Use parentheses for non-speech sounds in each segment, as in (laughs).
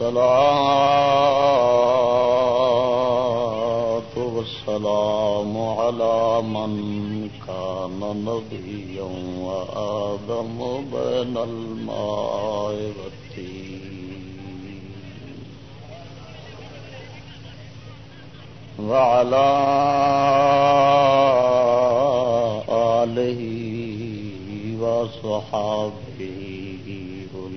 الصلاة والسلام على من كان نبيا وآدم بين الماء والتين. وعلى آله وصحابه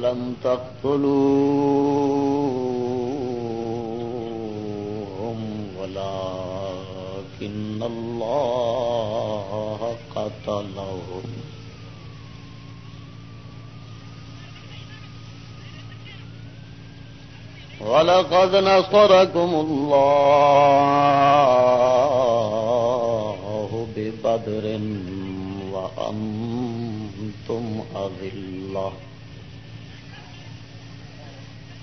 ولم تقتلوهم ولكن الله قتلهم ولقد نصركم الله ببدر وأنتم أذلة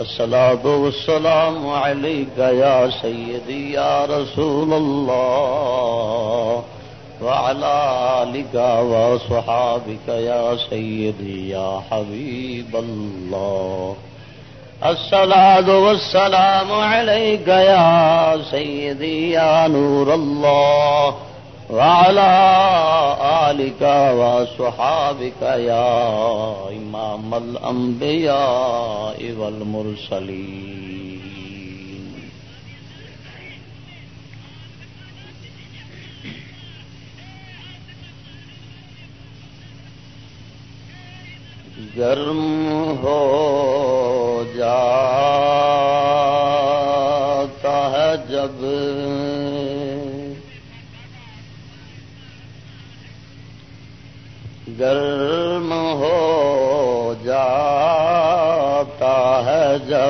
الصلاة والسلام عليك يا سيدي يا رسول الله وعلى آلك وصحابك يا سيدي يا حبيب الله. الصلاة والسلام عليك يا سيدي يا نور الله. وعلى آلك وصحابك يا إمام الأنبياء والمرسلين. گرم ہو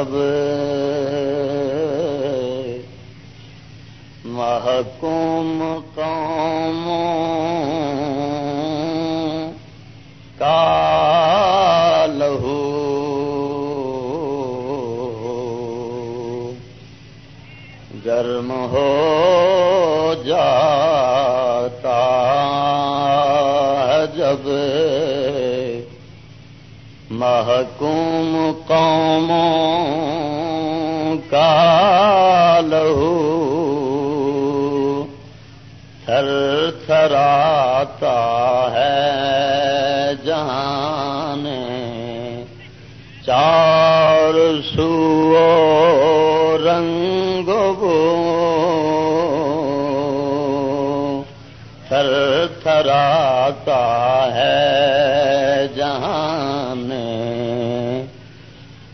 ہے جب محکوم کا لہو گرم ہو جاتا جب محکوم قوموں کا لہو تھر تھراتا ہے جہان چار سو رنگ تھر تھراتا ہے جہان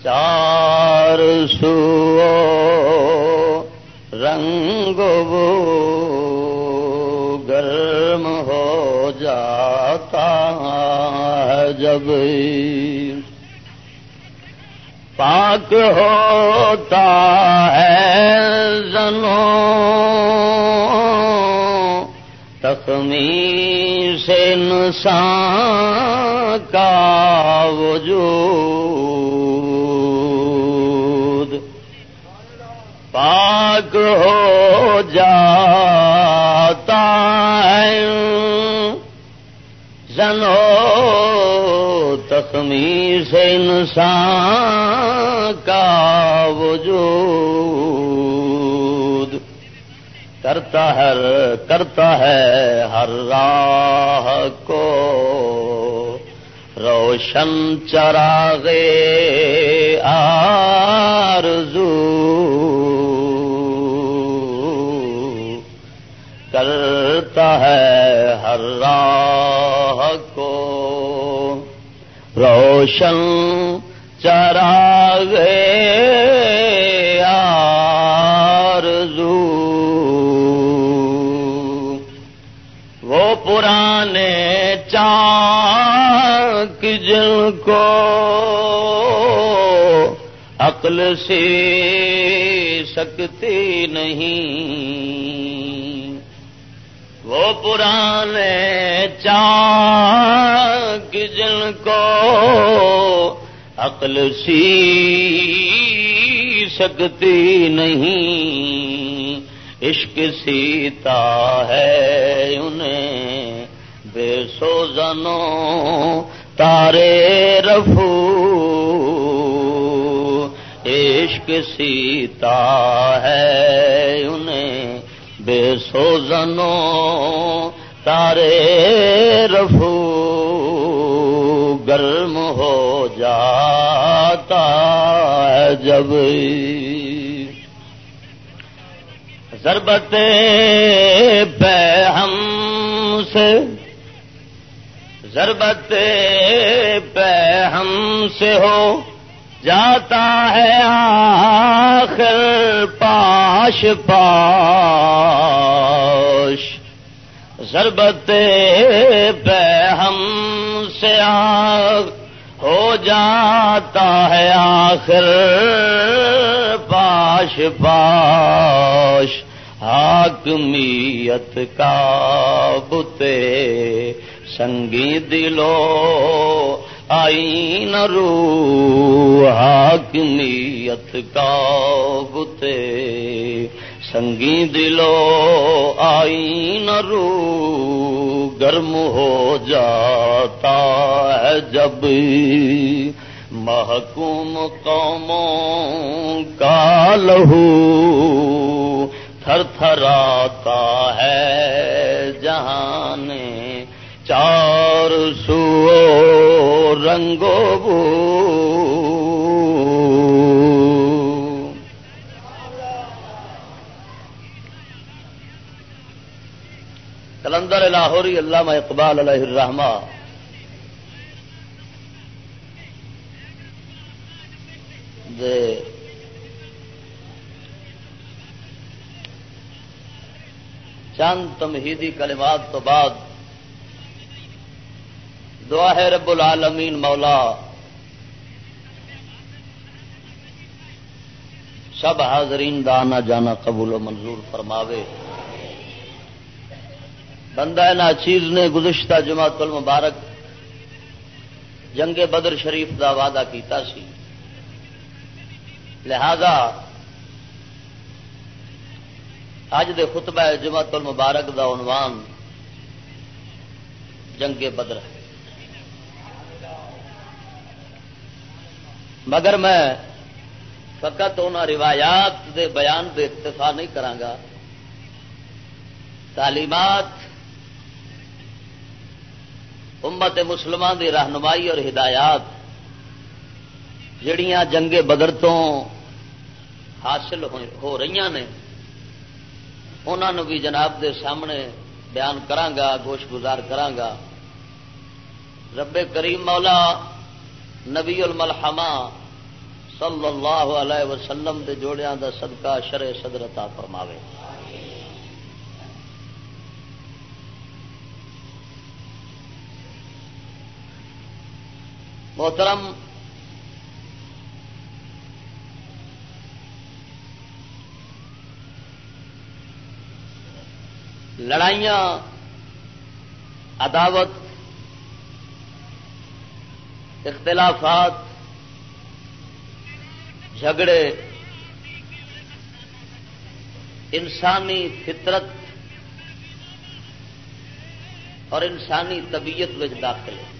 چار سو رنگ گرم ہو جاتا ہے جب پاک ہوتا ہے زنوں تخمی سے نسان کا وجود پاک ہو جاتا ہے۔ زنو تخمی سے انسان کا وجود۔ کرتا ہے کرتا ہے ہر راہ کو۔ روشن چراغے آ راہ کو روشن چرا آرزو۔ وہ پرانے چاک جن کو عقل سے سکتی نہیں۔ وہ پرانے چاک جن کو عقل سی سکتی نہیں، عشق سیتا ہے انہیں، بے سو زنوں تارے رفو۔ عشق سیتا ہے انہیں بے سوزنوں تارے رفو گرم ہو جاتا ہے جب ضربت پہ ہم سے ضربت پہ ہم سے ہو جاتا ہے آخر پاش پاش۔ ضربت پہ ہم سے آگ ہو جاتا ہے آخر پاش پاش۔ حاکمیت کا بتے سنگی دلو آئی نرو حاکمیت کا بتے۔ سنگی دلو آئی نرو گرم ہو جاتا ہے جب محکوم قوموں کا لہو تھر تھر آتا ہے جہان چار سو رنگو بو۔ کلندر لاہوری علامہ اقبال علیہ الرحمہ دے۔ چند تمہیدی کلمات تو بعد دعا ہے رب العالمین مولا سب حاضرین دا آنا جانا قبول و منظور فرماوے۔ بندہ نا چیز نے گزشتہ جماعت المبارک جنگ بدر شریف دا وعدہ کیتا سی۔ لہذا اج دے خطبہ جماعت المبارک دا عنوان جنگ بدر ہے۔ مگر میں فقط ان روایات دے بیان دے اکتفا نہیں کرانگا۔ تعلیمات امت مسلمان دی رہنمائی اور ہدایات جڑیاں جنگ بدر تو حاصل ہو رہی نے انہوں بھی جناب دے سامنے بیان کرانگا، گوش گزار کرانگا۔ رب کریم مولا نبی الملحمہ صلی اللہ علیہ وسلم دے جوڑیاں دا صدقہ شرع صدرتا فرماوے۔ محترم، لڑائیاں، عداوت اختلافات، جھگڑے، انسانی فطرت اور انسانی طبیعت میں داخل ہے۔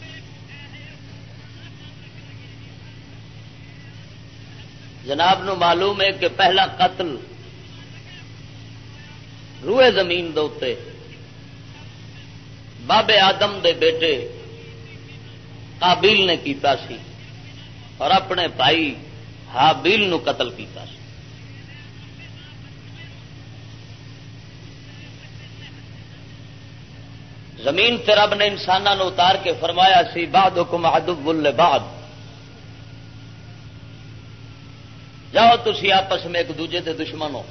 جناب، نو معلوم ہے کہ پہلا قتل روئے زمین دے بابے آدم دے بیٹے قابیل نے کیتا سی اور اپنے بھائی ہابیل نو قتل کیتا سی۔ زمین تے رب نے انسانوں اتار کے فرمایا سی باد حکم ادب بعد جاؤ تھی آپس میں ایک دوجے کے دشمن ہو۔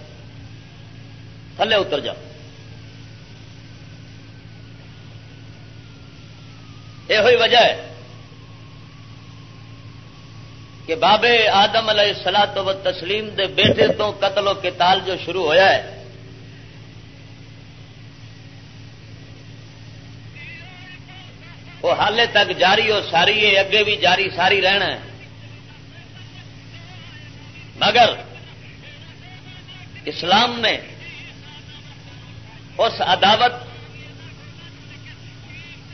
تھلے اتر جاؤ۔ یہ وجہ ہے کہ بابے آدم علیہ سلا تو تسلیم دے بیٹے تو قتل و کتال جو شروع ہویا ہے۔ وہ حالے تک جاری ہو، ساری ہے، اگے بھی جاری، ساری رہنا ہے۔ مگر اسلام نے اس عداوت،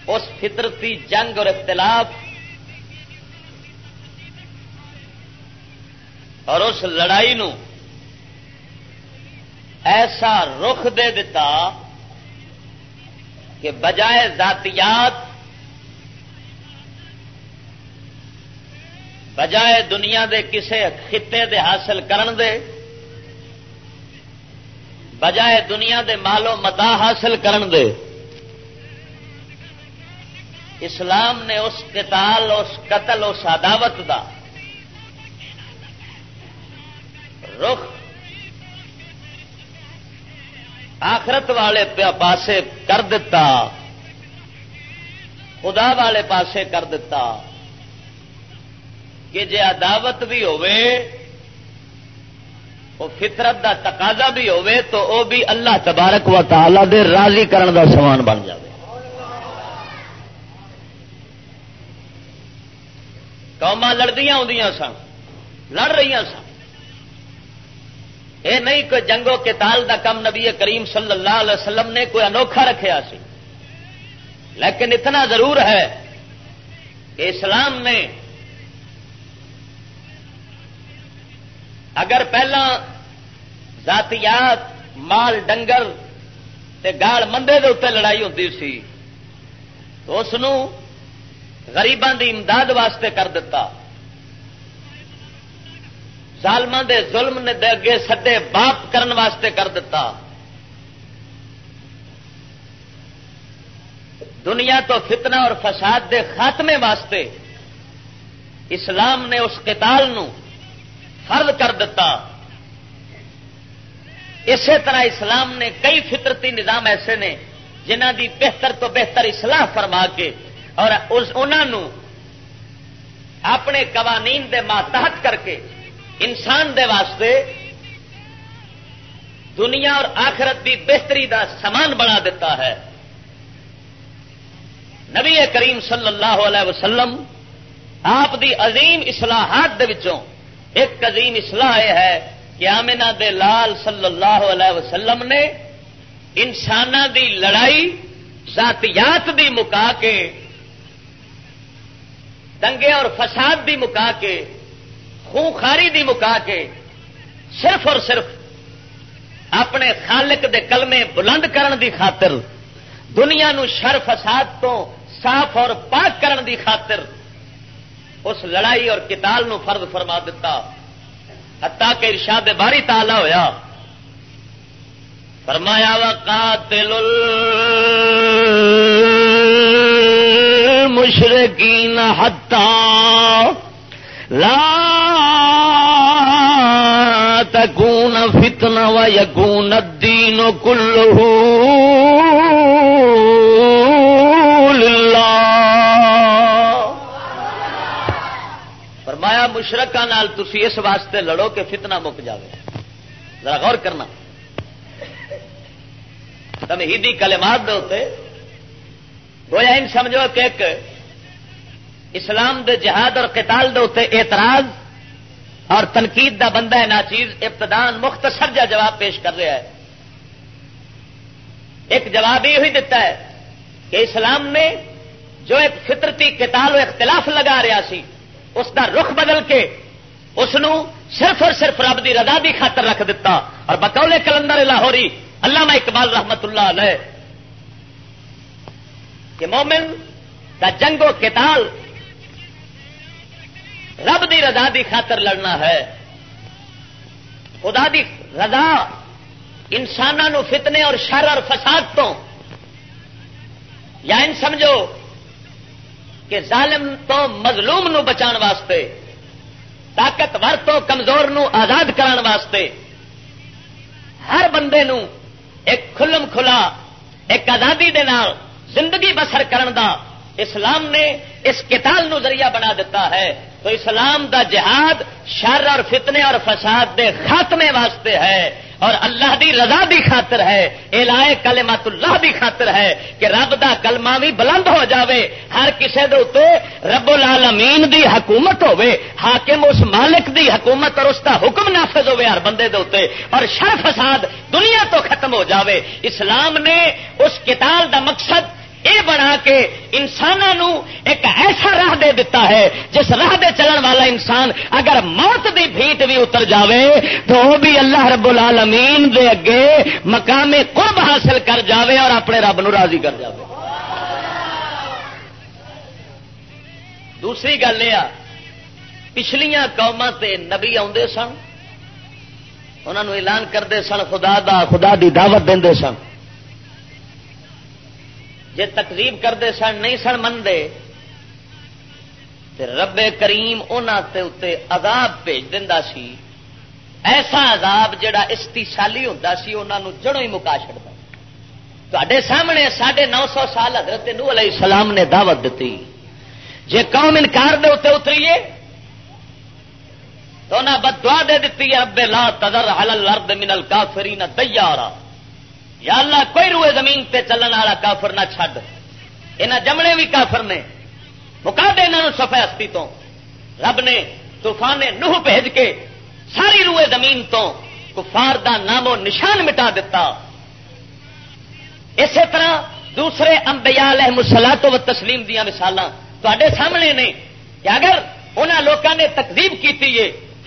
اس فطرتی جنگ اور اختلاف اور اس لڑائی نو ایسا رخ دے دیتا کہ بجائے ذاتیات، بجائے دنیا دے کسے خطے دے حاصل کرن دے، بجائے دنیا دے مالو متا حاصل کرن دے۔ اسلام نے اس قتال، اس قتل، اس عداوت دا رخ۔ آخرت والے پاسے کر دیتا خدا والے پاسے کر دیتا کہ جی عداوت بھی وہ فطرت دا تقاضا بھی تو وہ بھی اللہ تبارک و تعالی دے راضی کرن دا سامان بن جائے قوما لڑدیاں آدی سن، لڑ رہی سن۔ یہ نہیں کوئی جنگوں کے تال کا کم نبی کریم صلی اللہ علیہ وسلم نے کوئی انوکھا رکھا سی۔ لیکن اتنا ضرور ہے کہ اسلام نے اگر پہلا ذاتیات، مال، ڈنگر تے گال مندے دے اتنے لڑائی ہوتی سی، تو اس غریبان دی امداد واسطے کر دیتا ظالم دے ظلم نے دے اگے سدے باپ کرن واسطے کر دیتا دنیا تو فتنہ اور فساد دے خاتمے واسطے اسلام نے اس قتال نو فرض کر دیتا اسی طرح اسلام نے کئی فطرتی نظام ایسے نے جنہ دی بہتر تو بہتر اصلاح فرما کے اور انہوں اپنے قوانین دے ماتحت کر کے انسان دے واسطے دنیا اور آخرت بھی بہتری دا سامان بنا دیتا ہے۔ نبی کریم صلی اللہ علیہ وسلم آپ دی عظیم اصلاحات دے وچوں ایک عظیم اصلاح یہ ہے کہ آمنا دے لال صلی اللہ علیہ وسلم نے انسان دی لڑائی، ذاتیات دی مکا کے، دنگے اور فساد دی مکا کے خاری دی مکا کے صرف اور صرف اپنے خالق دے کلمے بلند کرن دی خاطر، دنیا نو شر فساد تو صاف اور پاک کرن دی خاطر اس لڑائی اور کتال نو فرد فرما دیتا حتا کہ ارشاد باری تالا ہویا۔ فرمایا وا قاتل المشرکین حتا لا تکون فتنہ و یکون الدین کلہ للہ۔ فرمایا مشرقہ نال تسی اس واسطے لڑو کہ فتنہ مک جاوے۔ ذرا غور کرنا۔ تمہیدی کلمات دے ہوتے گویا ان سمجھو کہ ایک اسلام دے جہاد اور قتال دے ہوتے اعتراض اور تنقید دا بندہ ہے نا چیز ابتدان، مختصر جا جواب پیش کر رہا ہے۔ ایک جواب یہ دیتا ہے کہ اسلام نے جو ایک فطرتی قتال و اختلاف لگا رہا سی، اس کا رخ بدل کے اس صرف اور صرف رب کی رضا کی خاطر رکھ دیتا اور بکولے کلندر لاہوری اللہ اقبال رحمت اللہ علیہ، کہ مومن کا جنگ و کتال رب دی رضا دی خاطر لڑنا ہے۔ خدا دی رضا انسانوں فتنے اور شر اور فساد تو۔ یا ان سمجھو کہ ظالم تو مظلوم نو بچان واسطے، طاقتور تو کمزور نو آزاد کران واسطے۔ ہر بندے نو ایک کھلم کھلا، ایک آزادی دے نال زندگی بسر کرن دا اسلام نے اس کتال نو ذریعہ بنا دیتا ہے، تو اسلام دا جہاد شر اور فتنے اور فساد دے خاتمے واسطے ہے۔ اور اللہ دی رضا دی خاطر ہے الائے کلمت اللہ دی خاطر ہے کہ رب دا کلمہ بھی بلند ہو جاوے۔ ہر کسے دے اتے رب العالمین دی حکومت ہوے حاکم اس مالک دی حکومت اور اس دا حکم نافذ ہوے ہر بندے دے اتے اور شر فساد دنیا تو ختم ہو جاوے۔ اسلام نے اس کتاب دا مقصد یہ بنا کے انسانوں ایک ایسا راہ دے دیتا ہے، جس راہ دے چلن والا انسان اگر موت دی بھیٹ بھی اتر جاوے، تو وہ بھی اللہ رب العالمین دے اگے مقام قرب حاصل کر جاوے اور اپنے رب نو راضی کر جاوے۔ دوسری گل یہ پچھلیاں قوما تے نبی آدھے سن انہوں اعلان کرتے سن، خدا دا، خدا دی دعوت دے سن۔ جے تقریب کرتے سن، نہیں سن منتے رب کریم تے عذاب بھیج دینا سی۔ ایسا عذاب جڑا استیشالی ہوتا سی انہوں جڑوں ہی مکا چڑتا تے سامنے ساڑھے نو سو سال حضرت نو علیہ السلام نے دعوت دیتی جے قوم انکار دے اتنے اتریے، تو انہیں بدوا دے دیتی رب لا تذر حل الارض من الکافرین دیارا۔ یا اللہ کوئی روئے زمین پہ چلن والا کافر نہ چھڈ۔ یہاں جمنے بھی کافر نے۔ مکا دے انہوں سفا ہستی تو۔ رب نے طوفان نوح بھیج کے ساری روئے زمین تو کفار دا نام و نشان مٹا دیتا اسی طرح دوسرے انبیاء علیہ مسلا تو تسلیم دیا مثال تے سامنے نے کہ اگر انہوں لوگوں نے تقریب کی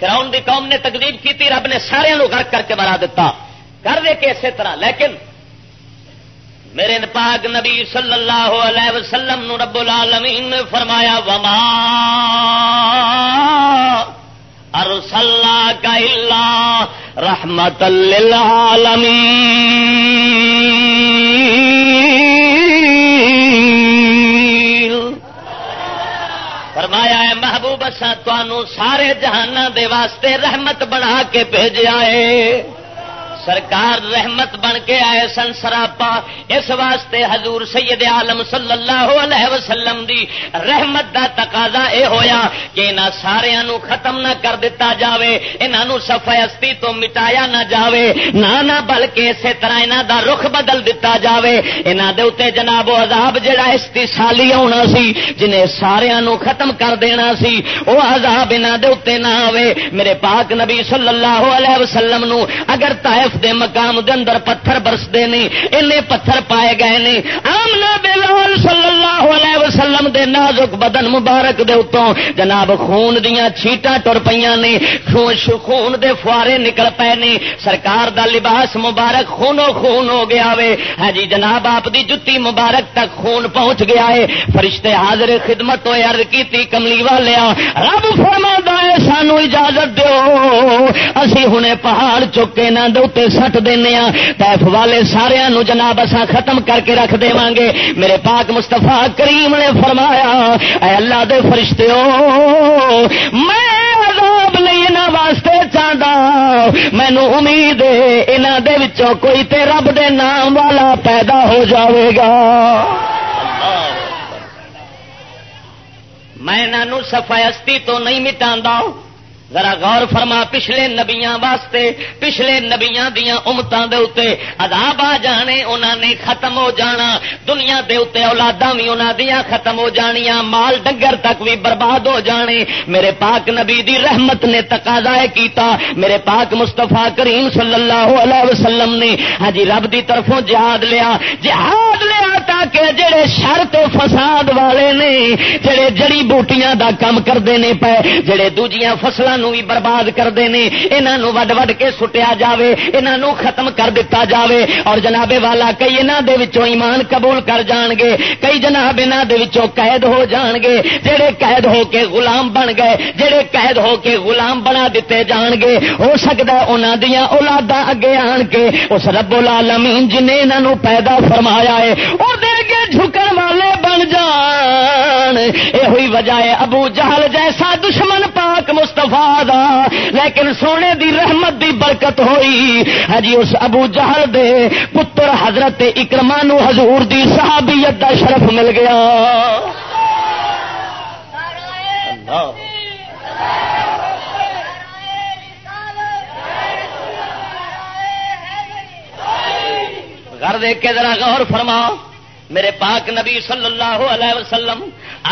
فراؤن دی قوم نے تقریب کی رب نے سارے غرق کر کے مرا دیتا کر دے کے اسی طرح، لیکن میرے پاک نبی صلی اللہ علیہ وسلم نو رب العالمین نے فرمایا، وما ارسلہ کا اللہ رحمت للعالمین. فرمایا ہے محبوب سا سارے جہانوں دے واسطے رحمت بنا کے بھیجا ہے۔ سرکار رحمت بن کے آئے سن سراپا۔ اس واسطے حضور سید عالم صلی اللہ علیہ وسلم دی رحمت دا تقاضا اے ہویا کہ انہاں سارے نو ختم نہ کر دیتا جاوے، انہاں سفیستی تو مٹایا نہ جاوے، نہ نہ بلکہ اسی طرح انہاں دا رخ بدل دیتا جاوے۔ انہاں دے اوتے جناب و عذاب جڑا استثالی ہونا سی، جنہیں سارے نو ختم کر دینا سی، او عذاب انہاں دے اوتے نہ آوے۔ میرے پاک نبی صلی اللہ علیہ وسلم نو اگر طائف دے مقام دے اندر پتھر برستے نہیں این پتھر پائے گئے نہیں۔ آمنا بلال صلی اللہ علیہ وسلم دے نازک بدن مبارک دے اتوں جناب خون دیا چھیٹا ٹر پیاں پہ خون دے فوارے نکل پے نہیں۔ سرکار دا لباس مبارک خونو خون ہو گیا وے۔ ہاں جی جناب آپ دی جتی مبارک تک خون پہنچ گیا ہے۔ فرشتے حاضر خدمت ہوئے، عرض کی کملی والیا رب فرما ہے، سانو اجازت دو اسی ہنے پہاڑ چکے نہ دے سٹ دینا تیف والے سارا جناب اصا ختم کر کے رکھ دے گے میرے پاک مستفا کریم نے فرمایا، اے اللہ دے فرشتے میں عذاب نہیں واسطے چاہتا مینو امید یہاں دے کوئی تے رب دے نام والا پیدا ہو جاوے گا۔ میں سفایستی تو نہیں مٹا ذرا غور فرما، پچھلے نبیاں واسطے، پچھلے نبیاں دیا امتان دے اتے عذاب آ جانے انہوں نے ختم ہو جانا، دنیا دے اتے اولادا بھی انہوں دیا ختم ہو جانیاں، مال ڈگر تک بھی برباد ہو جانے۔ میرے پاک نبی دی رحمت نے تقاضا کیتا، میرے پاک مستفا کریم صلی اللہ علیہ وسلم نے ہاں جی، رب دی طرفوں جہاد لیا جہاد لیا تاکہ جڑے شرط فساد والے نے، جڑے جڑی بوٹیاں دا کام کرتے ہیں پے، جڑے دوجیاں بھی برباد کرتے ہیں یہاں وڈ وڈ کے سٹیا جائے یہاں ختم کر دیتا جاوے۔ اور جناب والا، کئی یہاں ایمان قبول کر جان گے، کئی جناب یہاں قید ہو جان گے۔ جہے قید ہو کے غلام بن گئے جہے قید ہو کے غلام بنا دیتے جان گے، ہو سکتا انہوں دیا اولادا اگے آن کے، اس رب العالمین جن نے یہاں پیدا فرمایا ہے وہ دے جھکن والے بن جان۔ یہ ہوئی وجہ ہے ابو جہل جیسا دشمن پاک مستفا دا۔ لیکن سونے دی رحمت دی برکت ہوئی۔ ہجی اس ابو جہل دے پتر حضرت اکرمانو حضور دی صحابیت دا شرف مل گیا۔ گھر دیکھ کے ذرا غور فرماؤ۔ میرے پاک نبی صلی اللہ علیہ وسلم،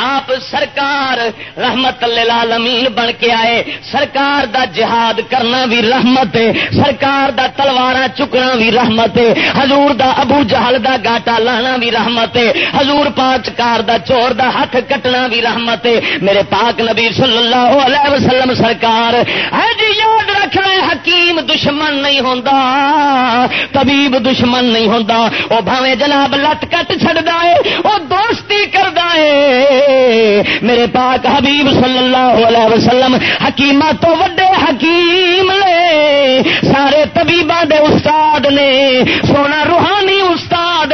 آپ سرکار رحمت للعالمین بن کے آئے۔ سرکار دا جہاد کرنا بھی رحمت ہے، سرکار دا تلوار چکنا بھی رحمت ہے۔ حضور دا ابو جہل دا گاٹا لانا بھی رحمت ہے۔ حضور پانچ کار دا چور دا ہاتھ کٹنا بھی رحمت ہے۔ میرے پاک نبی صلی اللہ علیہ وسلم سرکار ہے جی یاد رکھنا حکیم دشمن نہیں ہوتا طبیب دشمن نہیں ہوتا وہ بھاوے جناب لت کٹ چڑھتا ہے وہ دوستی کرتا ہے۔ میرے پاک حبیب صلی اللہ علیہ وسلم حکیم تو وڈے حکیم لے سارے طبیبا دے استاد نے، سونا روحانی استاد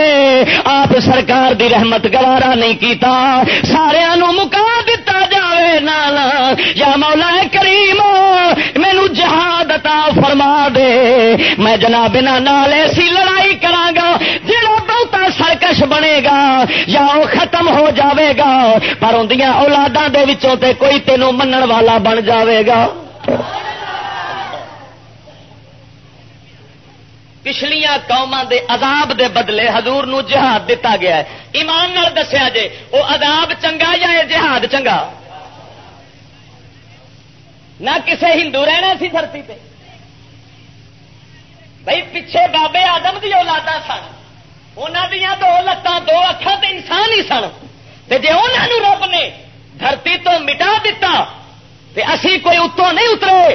آپ سرکار دی رحمت گوارا نہیں کیتا، سارے مکا دتا جائے نالا یا مولا کریم، مینو جہاد عطا فرما دے۔ میں جناب نال ایسی لڑائی کرا گا سرکش بنے گا یا وہ ختم ہو جاوے گا پر اندیاں اولاداں دے وچوں تے کوئی تینوں منن والا بن جاوے گا پچھلیاں قوما دے عذاب دے بدلے حضور نو جہاد دتا گیا ہے۔ ایمان نال دسیا جے وہ عذاب چنگا یا جہاد چنگا؟ نہ کسے ہندو رہنا سی دھرتی پہ۔ بھائی پیچھے بابے آدم دی اولادا سن۔ انہوں دیا دو لتان دو اکھا تو انسان ہی سن۔ جی انہوں رب نے دھرتی تو مٹا دیتا تے اسی کوئی اتوں نہیں اترے۔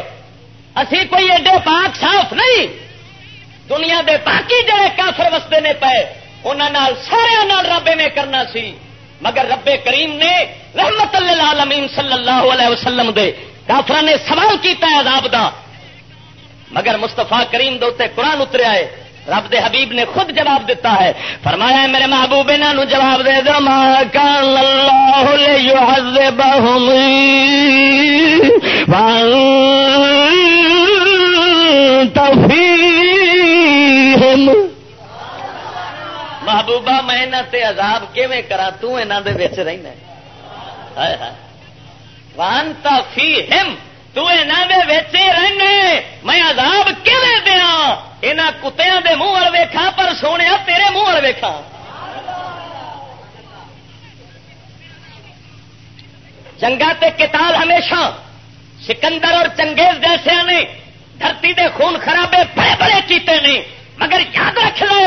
اسی کوئی ایڈے پاک صاف نہیں۔ دنیا دے باقی جڑے کافر وستے نے پے انہوں سارے رب میں کرنا سی۔ مگر رب کریم نے رحمت اللہ صلی اللہ علیہ وسلم دے کافر نے سوال کیتا ہے عذاب دا۔ مگر مستفا کریم دے قرآن اتریا ہے رب دے حبیب نے خود جواب دیتا ہے۔ فرمایا میرے محبوب انہوں جواب دے دو۔ ماں کان اللہ بہم محبوبہ، میں انہاں تے عذاب کیویں کرا تنا رہنا وان تفی رہنے، میں عذاب کیویں دیا یہاں کتیا دے منہ ویکھا پر سونے تیرے منہ ویکھا جنگا تے کتال ہمیشہ سکندر اور چنگیز جیسے نے، دھرتی دے خون خرابے بڑے بڑے کیتے نہیں مگر یاد رکھ لے،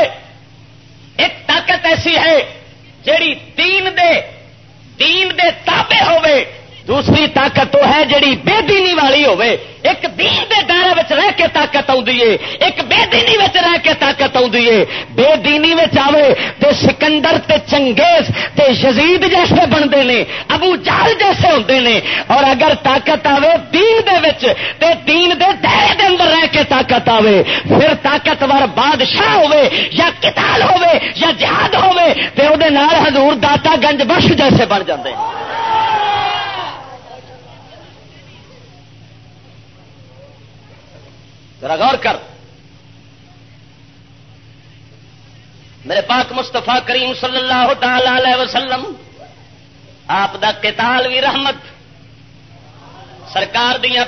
ایک طاقت ایسی ہے، جیڑی دین دے دین دے تابے ہوئے دوسری طاقت وہ ہے جڑی بے دینی والی ہوے ایک دین دے دائرے رہ کے طاقت آئی ہے۔ ایک بے دینی رہ کے طاقت آئی ہے۔ بے دینی آوے تے سکندر تے چنگیز تے یزید جیسے بنتے ہیں، ابو جال جیسے ہوتے ہیں۔ اور اگر طاقت آوے دین دے وچ، تے دین دے دائرے دے اندر رہ کے طاقت آوے، پھر طاقتور بادشاہ ہوے یا کتال ہوے یا جہاد ہوے تے او دے نال حضور داتا گنج بخش جیسے بن جاندے ہیں۔ ذرا غور کر۔ میرے پاک مستفا کریم صلی اللہ تعالی علیہ وسلم، آپ دا قتال بھی رحمت۔ سرکار دیا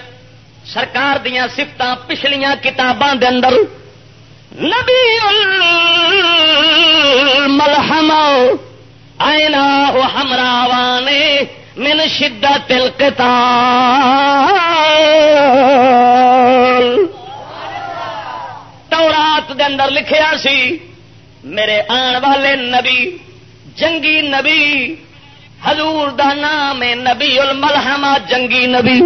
سرکار دیا سفت پچھلیاں کتاباں دے اندر نبی ملحم آئنا ہو ہمراوانے من شدت القتال۔ تورات دے اندر لکھیا سی، میرے آن والے نبی، جنگی نبی، حضور دا نام نبی الملحما جنگی نبی۔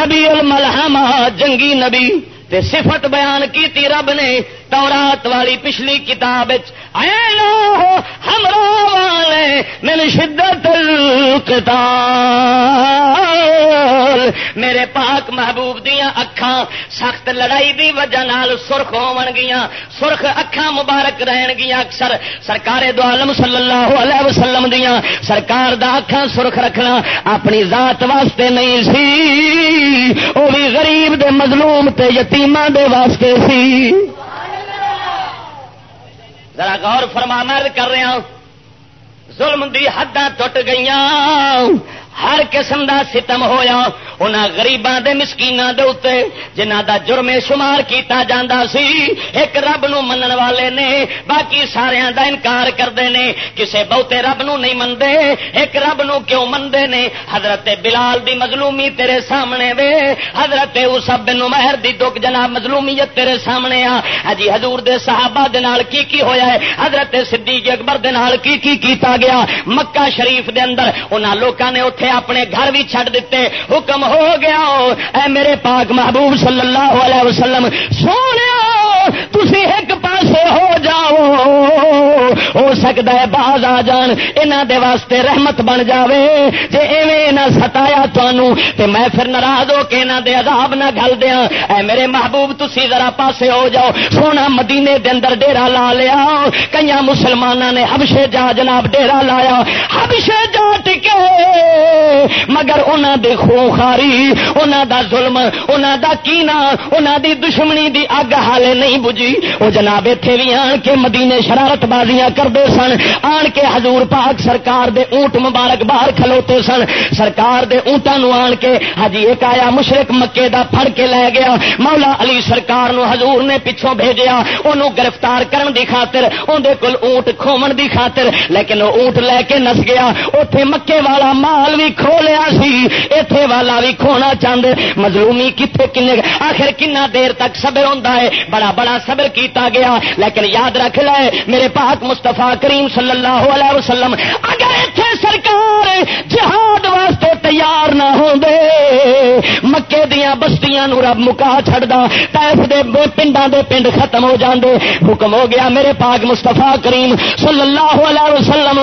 نبی الملحما جنگی نبی۔ تے صفت بیان کیتی رب نے تورات والی پچھلی کتاب ہمرا والے میری شدت میرے پاک محبوب دیا اکھان سخت لڑائی دی وجہ نال سرخ ہو گیا سرخ اکھان مبارک رہن گیا اکثر۔ سرکار دو عالم صلی اللہ علیہ وسلم دیا سرکار دا اکھان سرخ رکھنا اپنی ذات واسطے نہیں سی وہ بھی غریب دے مظلوم تے یتیماں دے واسطے سی۔ ذرا غور فرما مرد کر رہا ظلم دی حداں ٹوٹ گئیاں۔ ہر قسم دا ستم ہویا ان گریباں دے مسکیناں دے اوتے جنہاں دا جرم شمار کیتا جاندا سی، ایک رب نو منن والے نے باقی سارے دا انکار کردے نے، کسے بہتے رب نو نہیں مندے ایک رب نو کیوں مندے نے؟ حضرت بلال دی مظلومی تیرے سامنے وے، حضرت اسب بن عمر دی دکھ جناب مظلومیت تیرے سامنے آ۔ ہجی حضور دے صحابہ دے نال کی کی ہویا ہے؟ حضرت صدیق اکبر دے نال کی کی کیتا گیا؟ مکہ شریف دے اندر، انہاں لوکاں نے اوتھے اپنے گھر بھی چھڈ دیتے، حکم ہو گیا، اے میرے پاک محبوب صلی اللہ علیہ وسلم، سونے تھی ایک پاسے ہو جاؤ، ہو سکتا ہے باز آ جان انہوں دے واسطے رحمت بن جاوے۔ جے ایویں نہ ستایا تنوع تے میں پھر ناراض ہو کے انہوں دے عذاب نہ گل دیا اے میرے محبوب، تسی ذرا پاسے ہو جاؤ۔ سونا مدینے دے اندر ڈیرا لا لیا۔ کئی مسلمانوں نے حبشے جا جناب ڈیرا لایا۔ حبشے جا ٹکے، مگر انہوں دے خوخاری انہوں دا ظلم انہوں دا کینا انہوں دی دشمنی دی اگ حالے نہیں بجھی وہ جناب اتنے بھی آن کے مدینے شرارت بازیاں کرتے سن، آن کے حضور پاک سرکار دے اونٹ مبارک باہر کھلوتے سن۔ سرکار دے اونٹا نو آن کے ہجی ایک آیا مشرق مکے دا پھڑ کے لے گیا۔ مولا علی سرکار نو حضور نے پچھوں بھیجیا انہوں گرفتار کرن دی خاطر اندر کول اونٹ کھومن دی خاطر۔ لیکن وہ اونٹ لے کے نس گیا اتے مکے والا مال بھی کھو لیا سی اتے والا بھی کھونا چاہتے مظلومی کتنے کن آخر کنا دیر تک صبر ہوتا ہے، بڑا بڑا صبر کیتا گیا، لیکن یاد رکھ لے، میرے پاک مستفا کریم صلی اللہ علیہ وسلم، اگر اتنے سرکار جہاد واسطے تیار نہ ہو دے مکے دیا بستیاں نو رب مکا چڑھتا پیس دے پنڈا دے پنڈ ختم ہو جاندے، حکم ہو گیا میرے پاک مستفا کریم صلی اللہ علیہ وسلم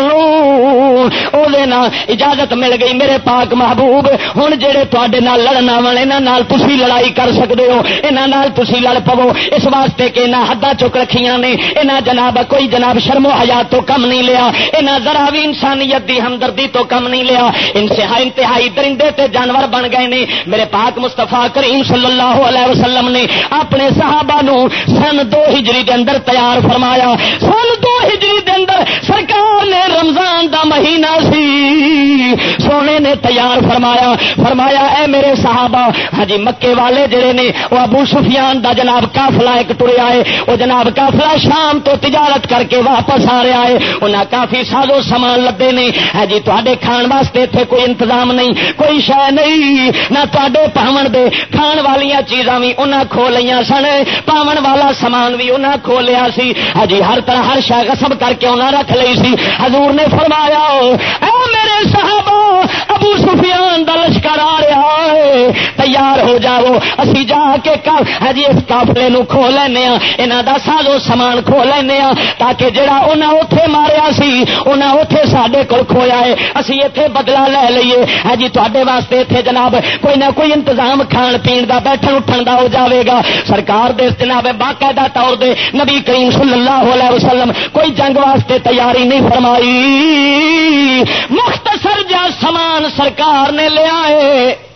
اجازت مل گئی میرے پاک محبوب ہوں جہے تے لڑنا والے یہاں تھی لڑائی کر سکتے ہو یہاں تھی لڑ پو۔ اس واسطے کہ یہاں حداں چک رکھیاں نے۔ یہاں جناب کوئی جناب شرم و حیات تو کم نہیں لیا۔ یہاں ذرا بھی انسانیت دی ہمدردی تو کم نہیں لیا۔ انتہائی انتہائی درندے تے جانور بن گئے نے۔ میرے پاک مستفا کریم صلی اللہ علیہ وسلم نے اپنے صحابہ نو سن دو ہجری دے اندر تیار فرمایا۔ سن دو ہجری دے اندر سرکار نے رمضان دا مہینہ سی۔ سونے نے تیار فرمایا۔ فرمایا، اے میرے صحابہ ہجی مکے والے جڑے نے، وہ ابو سفیان دا جناب کافلا ایک ٹریا ہے وہ جناب کافلا شام تو تجارت کر کے واپس آ رہا ہے انہیں کافی سازو سامان لدے نے۔ ہاں ہجی تے کھان واسطے اتنے کوئی انتظام نہیں، کوئی شہ نہیں۔ نہ تے پاون دے، کھان والیا چیزاں بھی انہیں کھو لیا سن۔ پاون والا سامان بھی انہیں کھو لیا سی۔ ہجی ہر طرح ہر شہ قسم کر کے انہیں رکھ لی سی۔ حضور نے فرمایا، اے میرے صحابہ، ابو سفیان دا لشکر آ رہا ہے۔ تیار ہو جاؤ، اسی جا کے ہجی ہاں اس کافلے نو کھو لینے یہاں دا سازو سامان کھو لینے تاکہ جڑا انہیں اتے ماریا سی انہیں اتے سڈے کول کھویا ہے۔ اسی اتے بدلا لے لیے ہجی ہاں تے واسطے اتنے جناب کوئی نہ کوئی انتظام کھان پین دا، بیٹھن اٹھن دا ہو جاوے گا۔ سرکار دے جناب باقاعدہ طور دے نبی کریم صلی اللہ علیہ وسلم کوئی جنگ واسطے تیاری نہیں فرمائی۔ مختصر جا سامان سرکار نے لیا ہے۔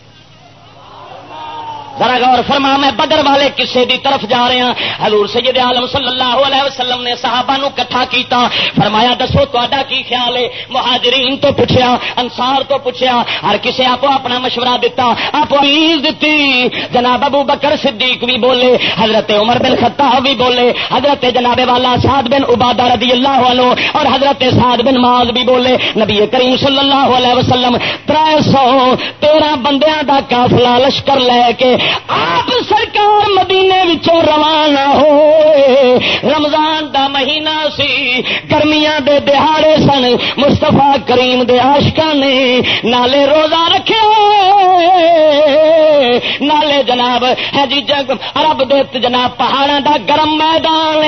ذرا غور فرما، میں بدر والے کسے دی طرف جا رہے ہیں حضور سید عالم صلی اللہ علیہ وسلم نے صحابہ نو کٹھا کیتا۔ فرمایا، دسو تا کی خیال ہے؟ مہاجرین تو پوچھا انسار تو پوچھا ہر کسے آپ اپنا مشورہ دیتا آپ عیز دیتی جناب ابو بکر صدیق بھی بولے، حضرت عمر بن خطاب بھی بولے، حضرت جناب والا سعد بن عبادہ رضی اللہ عنہ، اور حضرت سعد بن ماز بھی بولے۔ نبی کریم صلی اللہ علیہ وسلم تر سو تیرہ بندیاں دا کافلا لشکر لے کے آپ سرکار مدینے روانہ ہو رمضان دا مہینہ سی، گرمیاں دے دہاڑے سن مستفا کریم دے آشکا نے نالے روزہ رکھے نالے جناب ہے جی جگ، عرب دے جناب پہاڑا دا گرم میدان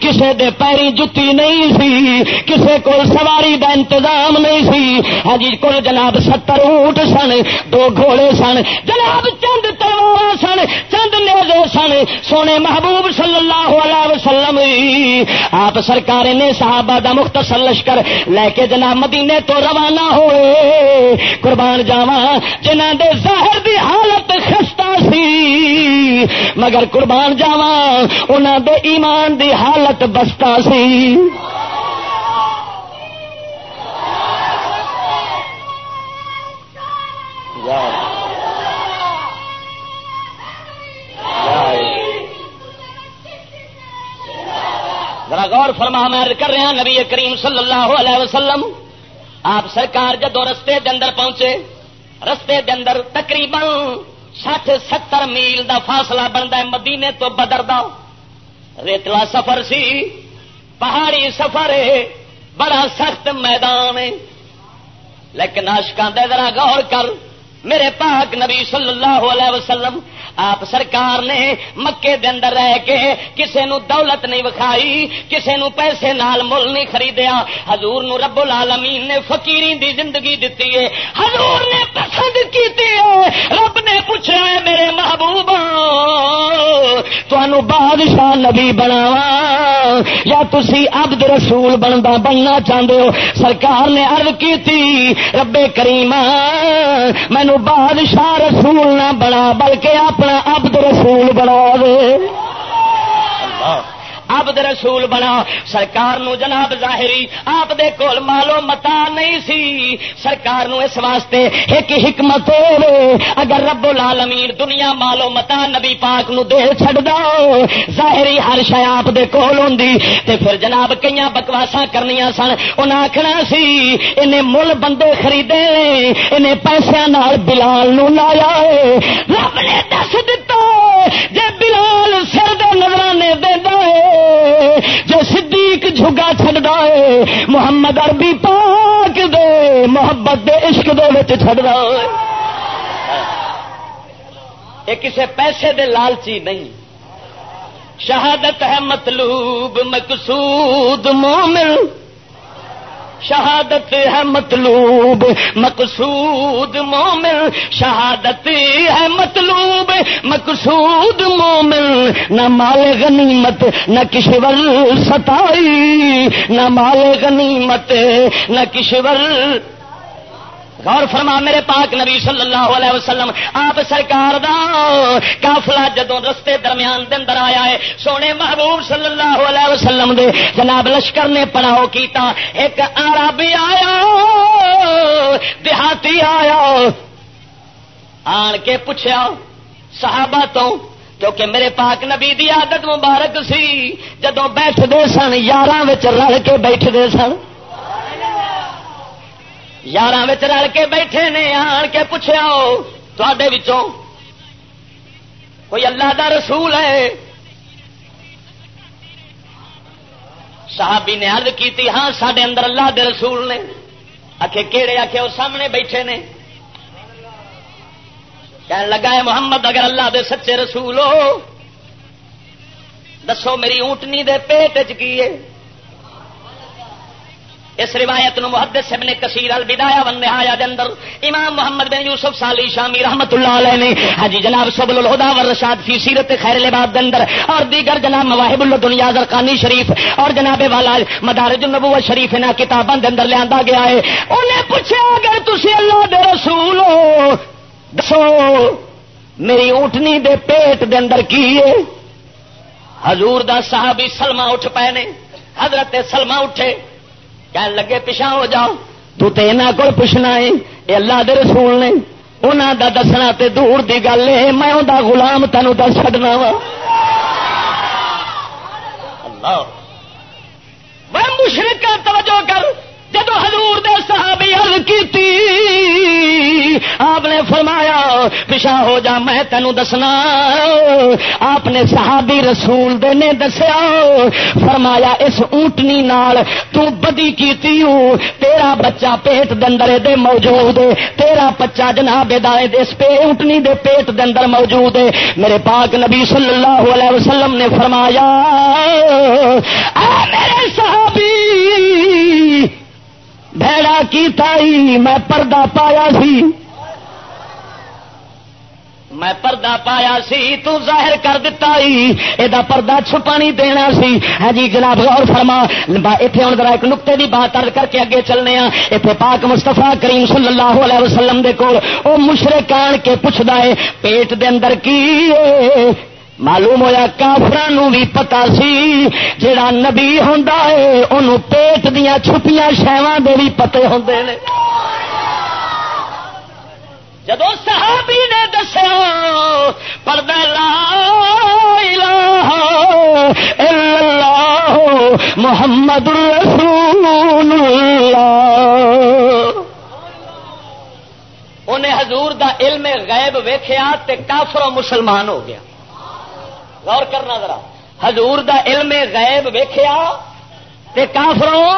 کسے دے پیری جتی نہیں سی، کسے کو سواری دا انتظام نہیں سی۔ ہاں جی کل جناب ستر اونٹ سن، دو گھوڑے سن۔ جناب چند تلوار سن، چند نیزے سن، سونے محبوب صلی اللہ علیہ وسلم آپ سرکار نے صحابہ دا مختصر لشکر لے کے جناب مدینے تو روانہ ہوئے۔ قربان جاوا جنہ دے ظاہر دی حالت خستہ سی۔ مگر قربان جاوا انہوں دے ایمان دی حالت بستا سی۔ ذرا غور فرما میں کر رہا نبی کریم صلی اللہ علیہ وسلم۔ آپ سرکار جدو رستے دے اندر پہنچے، رستے دے اندر تقریباً سٹھ ستر میل دا فاصلہ بنتا ہے مدینے تو بدر دا۔ ریتلا سفر سی، پہاڑی سفر ہے، بڑا سخت میدان ہے۔ لیکن آشکان دے ذرا غور کر۔ میرے پاک نبی صلی اللہ علیہ وسلم، آپ سرکار نے مکے دے اندر رہ کے کسے نو دولت نہیں وکھائی، کسے نو پیسے نال مل نہیں خریدیا۔ حضور نو رب العالمین نے فقیری دی زندگی دیتی ہے۔ حضور نے پسند کیتی ہے۔ رب نے پوچھا ہے میرے محبوب تو بادشاہ نبی بناوا یا تسی عبد رسول بنتا بننا چاہتے ہو؟ سرکار نے عرض کی رب کریم بادشاہ رسول نہ بنا بلکہ اپنا عبد رسول بنا دے۔ عبد رسول بنا۔ سرکار نو جناب ظاہری، آپ دے کول مالو متا نہیں سی۔ سرکار نو اس واسطے ایک حکمت اگر رب العالمین دنیا مالو متا، نبی پاک نو دے چھڑ دو۔ ظاہری ہر شے آپ دے کول ہوندی۔ تے پھر جناب کئی بکواسا کرنیاں سن۔ انہاں آکھنا سی انہیں مل بندے خریدے انہیں پیسے نال بلال نو لایا۔ رب نے دس دتا۔ جے بلال سر دے نظرانے دے ہے جو صدیق جھگا چڈا ہے، محمد عربی پاک دے محبت دے عشق دے وچ چڈا یہ کسے پیسے دے لالچی نہیں۔ شہادت ہے مطلوب مقصود مومن۔ شہادت ہے مطلوب، مقصود مومن، شہادت ہے مطلوب، مقصود مومن، نہ مال غنیمت، نہ کشور ستائی، نہ مال غنیمت، نہ کشور غور فرما، میرے پاک نبی صلی اللہ علیہ وسلم، آپ سرکار دا کافلا جدو رستے درمیان دن در آیا ہے، سونے محبوب صلی اللہ علیہ وسلم دے جناب لشکر نے پناہ کیتا، ایک عربی آیا، دیہاتی آیا، آن کے پوچھا صحابہ تو، کیونکہ میرے پاک نبی دی عادت مبارک سی جدو بیٹھتے سن یار رل کے بیٹھتے سن یار رل کے بیٹھے نے، آن کے پوچھا کوئی اللہ دا رسول ہے؟ صحابی نے عرض کی ہاں سڈے اندر اللہ دے رسول نے۔ آخے کہڑے آخے وہ سامنے بیٹھے نے۔ کہنے لگا ہے محمد، اگر اللہ دے سچے رسول ہو، دسو میری اونٹنی دے پیٹ چی ہے؟ اس روایت نو محدث ابن کثیر البدایا ون نہایا دے اندر امام محمد بن یوسف صالح شامی رحمت اللہ علیہ نے حجی جناب سبل الہدا والرشاد فی سیرت خیر العباد دے اندر، اور دیگر جناب مواہب الدنیا زرقانی شریف اور جناب والا مدارج النبوت شریف نہ کتاباں دے اندر لاندا گیا ہے۔ انہیں پوچھا اگر تسی اللہ دے رسول ہو، دسو، میری اونٹنی دے پیٹ دے اندر کی ہے؟ حضور دا صحابی سلمہ اٹھ پے نے، حضرت سلمہ اٹھے۔ کہنے لگے پچھا ہو جاؤ۔ تو تے کو پوچھنا ہے اللہ دے رسول نے انہوں دا دسنا تے دور دی گل ہے میں انہوں غلام تینوں دس چڈنا وا۔ اللہ۔ میں مشرق توجہ کر۔ جب حضور دے صحابی عرض کی آپ نے فرمایا پچھا ہو جا، میں تینوں دسنا۔ آپ نے صحابی رسول دے نے دسیا، فرمایا، اس اونٹنی نال تو بدی کیتی ہوں، تیرا بچہ پیٹ دندر دے موجود ہے، تیرا بچہ جناب دائے دے اس پہ اونٹنی دے پیٹ دندر موجود ہے۔ میرے پاک نبی صلی اللہ علیہ وسلم نے فرمایا، اے میرے صحابی بھڑا کی تائی میں پردہ پایا سی۔ میں پردہ پایا سی، تو ظاہر کر دیتا دتا یہ پردہ چھپا نہیں دینا سی۔ ہاں جی جناب غور فرما۔ اتنے ہوں ذرا ایک نقطے کی بات ارد کر کے اگے چلنے ہاں۔ اتنے پاک مستفا کریم صلی اللہ علیہ وسلم دے کول، او مشرق آن کے پوچھتا ہے، پیٹ دے اندر کی معلوم ہوا کافر بھی پتا سی جڑا نبی ہوں ان پیٹ دیا چھپیاں شہواں دے بھی پتے ہوں نے۔ جدو صحابی نے دسیا پردہ محمد رسول انہیں حضور دا علم غیب ویخیا تے کافر مسلمان ہو گیا۔ غور کرنا ذرا۔ حضور دا علم غیب ویخیا کافروں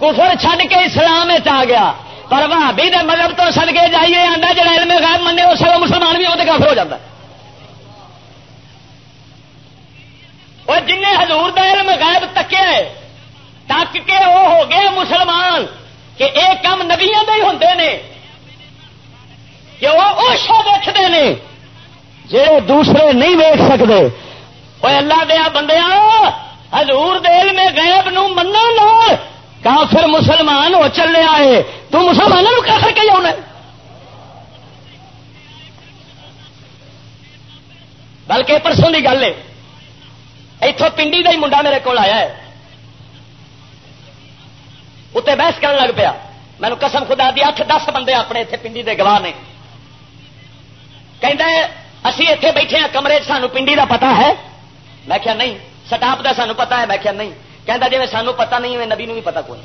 کفر چھڈ کے اسلام آ گیا۔ پر بھابی دے مذہب تو سد کے جائیے آتا جا علم غیب منے وہ سب مسلمان بھی ہوتے کافر ہو جاتا وہ جن حضور دا علم غیب تکے تک کے وہ ہو گئے مسلمان کہ یہ کام نبیا ہی ہوں نے، کہ وہ شو دیکھتے ہیں جہے دوسرے نہیں ویک سکتے وہ اللہ دیا بندیا ہزور دل میں غیب نو منا لو کافر مسلمان ہو چلے آئے۔ تو مسلمانوں کہہ سکے آنا بلکہ پرسوں کی گل ہے۔ اتوں پنڈی کا ہی منڈا میرے کو آیا ہے۔ اتنے بحث کرنے لگ پیا۔ مینو قسم خدا دی، اٹھ دس بندے اپنے اتنے پنڈی کے گواہ نے۔ کہ اسی اتے بیٹھے ہیں، کمرے سانو پنڈی کا پتا ہے۔ میں کیا نہیں، سٹاپ کا سانو پتا ہے، میں کیا نہیں۔ کہہ جی سانو پتا نہیں ہوئے نبی بھی پتا کوئی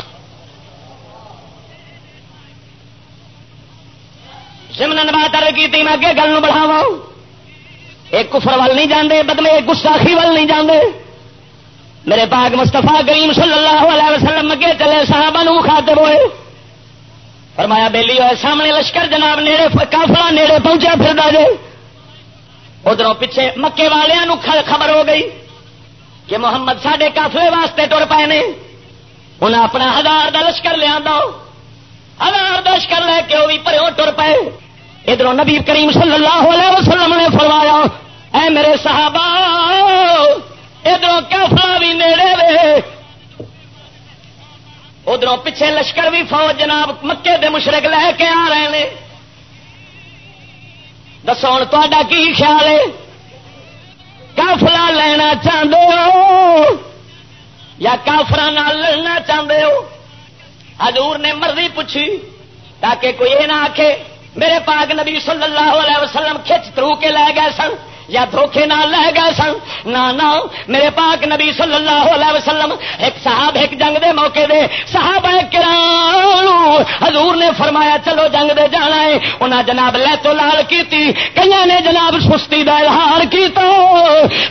سمن بات کی میں اگے گل بڑھاوا ایک کفر وال نہیں جانے بدلے ایک گستاخی وال نہیں جانے میرے باغ مستفا کریم صلی اللہ علیہ وسلم اگے چلے، صحابہ نو خاطر ہوئے۔ فرمایا، بیلی ہوئے سامنے لشکر جناب نیڑے کافلا نیڑے پہنچا پھر دے ادھر پیچھے مکے والوں خبر ہو گئی کہ محمد سڈے کافلے واسطے ٹر پے نے۔ انہیں اپنا ہزار کا لشکر لیا ہزار لشکر لے کے وہ بھی پرو ٹر پے ادھر نبی کریم صلی اللہ علیہ وسلم نے فرمایا، اے میرے صحابہ ادھر کافلا بھی نیڑے وے۔ ادھر پیچھے لشکر بھی فوج جناب مکے دے مشرق لے کے آ رہے ہیں دسو ہوں تا کی خیال ہے کافلا لینا چاہتے ہو یا کافر لڑنا چاہتے ہو حضور نے مرضی پوچھی تاکہ کوئی یہ نہ آخے میرے پاک نبی صلی اللہ علیہ وسلم کھچ ترو کے لے گئے سن یا دھوکھے نہ لے گئے سن۔ نہ میرے پاک نبی صلی اللہ علیہ وسلم ایک صاحب ایک جنگ دے موقع دے صاحب کرام، حضور نے فرمایا، چلو جنگ دے جانا ہے۔ انہیں جناب لے تو لال کی کئی نے جناب سستی کا اظہار کیتا۔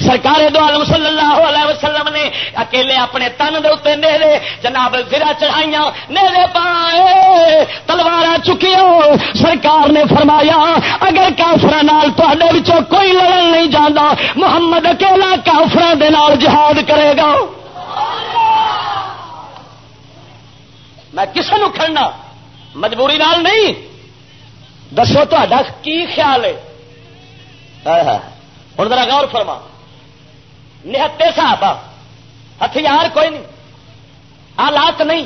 سرکار دو عالم صلی اللہ علیہ وسلم نے اکیلے اپنے تن دے اتنے میرے جناب زرا چڑھائیاں میرے پائے تلوار چکی سرکار نے فرمایا، اگر کافر کوئی لڑن نہیں جانا محمد اکیلا کافر جہاد کرے گا۔ میں کسی نو کھڑنا، مجبوری نال نہیں۔ دسو تا کی خیال ہے؟ ہوں ذرا غور فرما۔ نہتے صاحب ہتھیار کوئی نہیں۔ آلات نہیں۔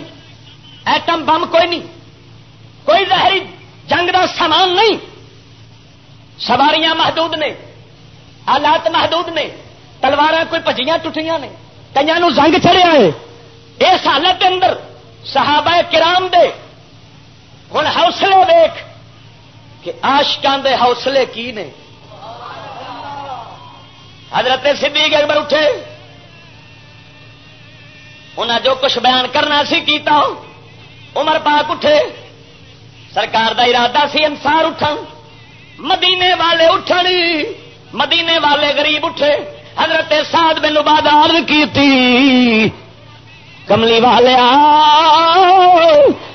ایٹم بم کوئی نہیں۔ کوئی ظاہری جنگ کا سامان نہیں۔ سواریاں محدود نے۔ آلات محدود نے تلوار کوئی پجیاں ٹوٹیاں نے کئی زنگ چڑیا ہے۔ اس حالت کے اندر صحابہ کرام دے ہوں حوصلے دیکھ کہ آشکان دے حوصلے کی نے۔ حضرت صدیق اکبر اٹھے۔ انہیں جو کچھ بیان کرنا سی کیتا عمر پاک اٹھے۔ سرکار دا ارادہ سی انسار اٹھن، مدینے والے اٹھن۔ مدینے والے غریب اٹھے، حضرت سعد بن عرض کی تھی کملی والے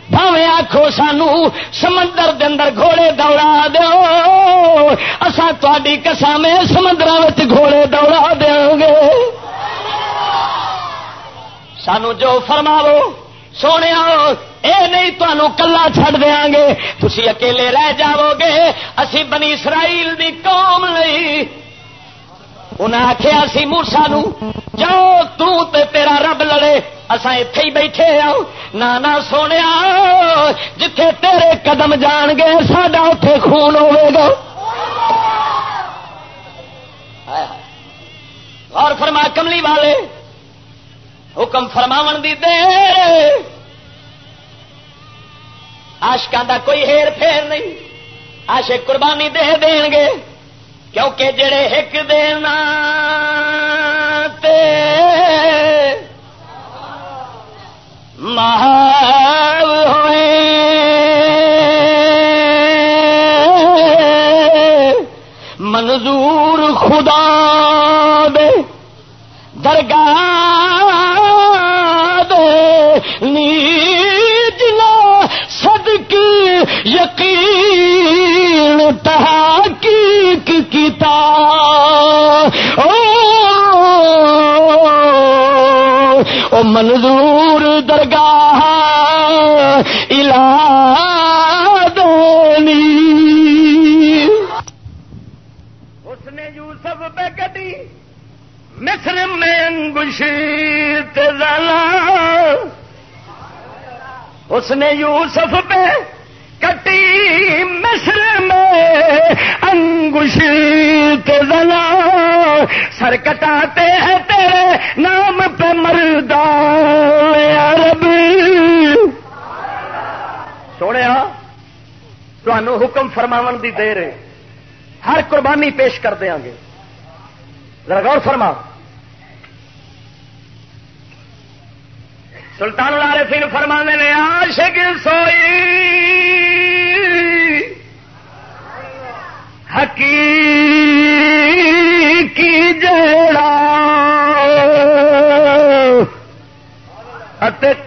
بھاوے آخو سانو، سمندر دے اندر گھوڑے دوڑا دو اصا تاری کسام سمندر گھوڑے دوڑا دیں گے۔ سانو جو فرماو سونے اے نہیں تمہوں کلا چڈ دیا گے۔ تھی اکیلے رہ جاؤ گے اسی بنی اسرائیل دی قوم نہیں انہیں آخیا سی مورسا جاؤ تیرا رب لڑے۔ اصا اتے ہی بیٹھے ہاں۔ آؤ نہ سونے جتھے تیرے قدم جان گے، ساڈا اتے خون ہوے گا۔ اور فرما، کملی والے حکم فرماو دی دے۔ آشکان دا کوئی ہیر پھیر نہیں۔ آشے قربانی دے دین گے۔ کیونکہ جڑے ایک دینا ہوئے۔ منظور خدا دے درگاہ دے نیجنا صدق یقین تحقیق کیتا او منظور درگاہ دونی اس نے یوسف پہ کٹی، مصر میں انگوش تلا اس نے یوسف پہ کٹی مصر میں انگوش تلا سر کٹاتے ہیں تیرے نام پہ عرب۔ سونے تمہوں حکم فرماو دی دیر ہر قربانی پیش کر دیا گے۔ ذرا غور فرما۔ سلطان العارفین فرما نے، عاشق سوئی۔ حقیقی جڑا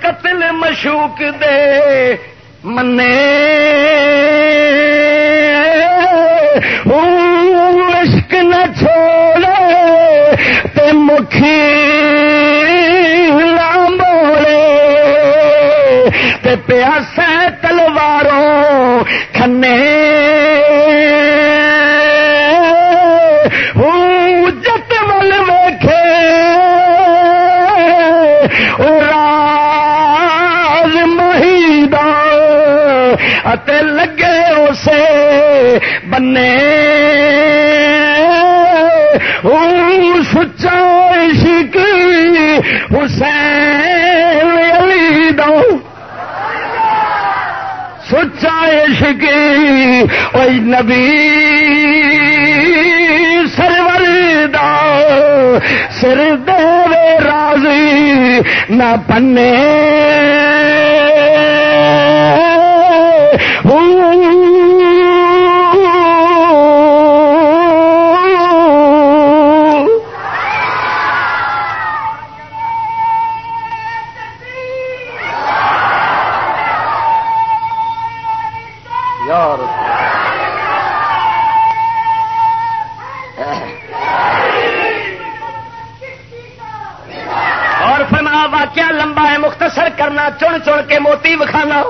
قتل مشوق دے منے۔ عشق نہ چھوڑے تے مکھی۔ پیا پیاس تلواروں کھنے سچا عشق نبی سرور دا سر دے راضی نہ پنے کرنا چن چن کے موتی وکھانا۔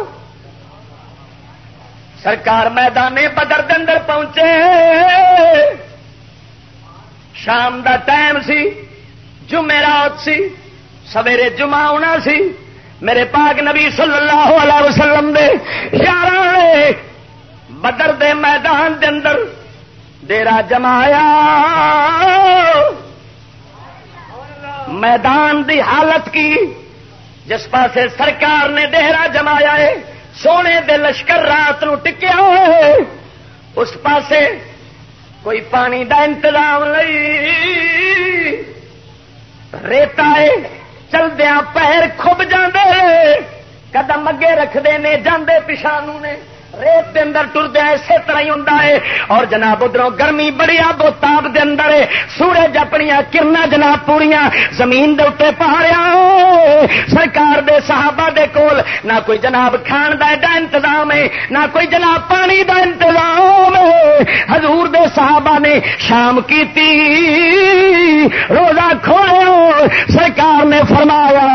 سرکار میدان بدر اندر پہنچے۔ شام دا ٹائم سی جمعرات سی، سویرے جمعہ آنا سی۔ میرے پاک نبی صلی اللہ علیہ وسلم دے یار بدر دے میدان دے اندر ڈیرا جمایا میدان دی حالت کی؟ جس پاسے سرکار نے دہرا جمایا ہے، سونے دے لشکر رات نو ٹکیا ہوئے اس پاسے کوئی پانی دا انتظام نہیں۔ ریتا ہے چلدیا پیر کھب جاندے قدم اگے رکھتے نے، جاندے پچھانو نے۔ ریت دے اندر ٹردیا اسی طرح ہی ہوں اور جناب ادھر گرمی بڑی آب تاب دے اندر سورج اپنی کرنا جناب پوریا زمین دے اتنے پہاڑیا سرکار دے صحابہ دے کول نہ کوئی جناب کھان دا ایڈا انتظام ہے، نہ کوئی جناب پانی دا انتظام ہے۔ حضور دے صحابہ نے شام کی روزہ کھولو سرکار نے فرمایا،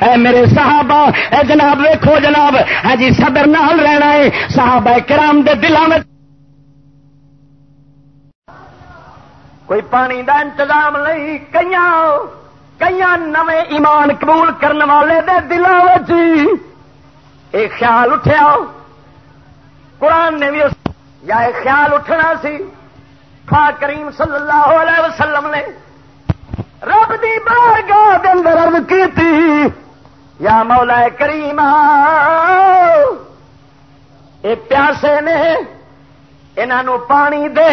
اے میرے صحابہ، اے جناب، ویکھو جناب ہاں جی صبر نال رہنا ہے۔ صحابہ کرام دے دلوں میں کوئی پانی دا انتظام نہیں کئی کئی نویں ایمان قبول کرنے والے دے دلوں ایک خیال اٹھیا۔ قرآن نے بھی یا ایک خیال اٹھنا سی۔ خا کریم صلی اللہ علیہ وسلم نے رب دی بارگاہ دے اندر عرض کی تھی یا مولا کریم یہ پیاسے نے انہوں پانی دے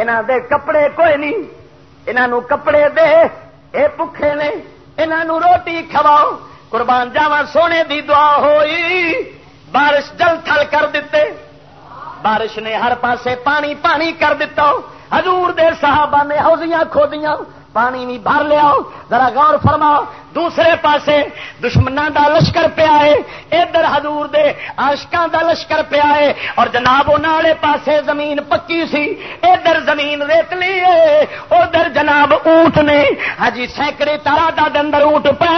انہوں دے کپڑے کوئی نہیں انہوں کپڑے دے، اے پکھے نے انہوں روٹی کھواؤ۔ قربان جاوا سونے دی دعا ہوئی، بارش جل تھل کر دیتے بارش نے ہر پاسے پانی پانی کر دیتا حضور دے صحابہ نے حوضیاں کھودیاں۔ پانی بھی بھر لیا ذرا غور فرما دوسرے پاسے دشمنوں دا لشکر پیا ہے ادھر حضور دے آشکاں دا لشکر پیا ہے اور جناب والے پاسے زمین پکی سی، ادھر زمین ریتلی ہے۔ ادھر جناب اونٹ نے ہجی سینکڑے تارا دا دندر اونٹ پے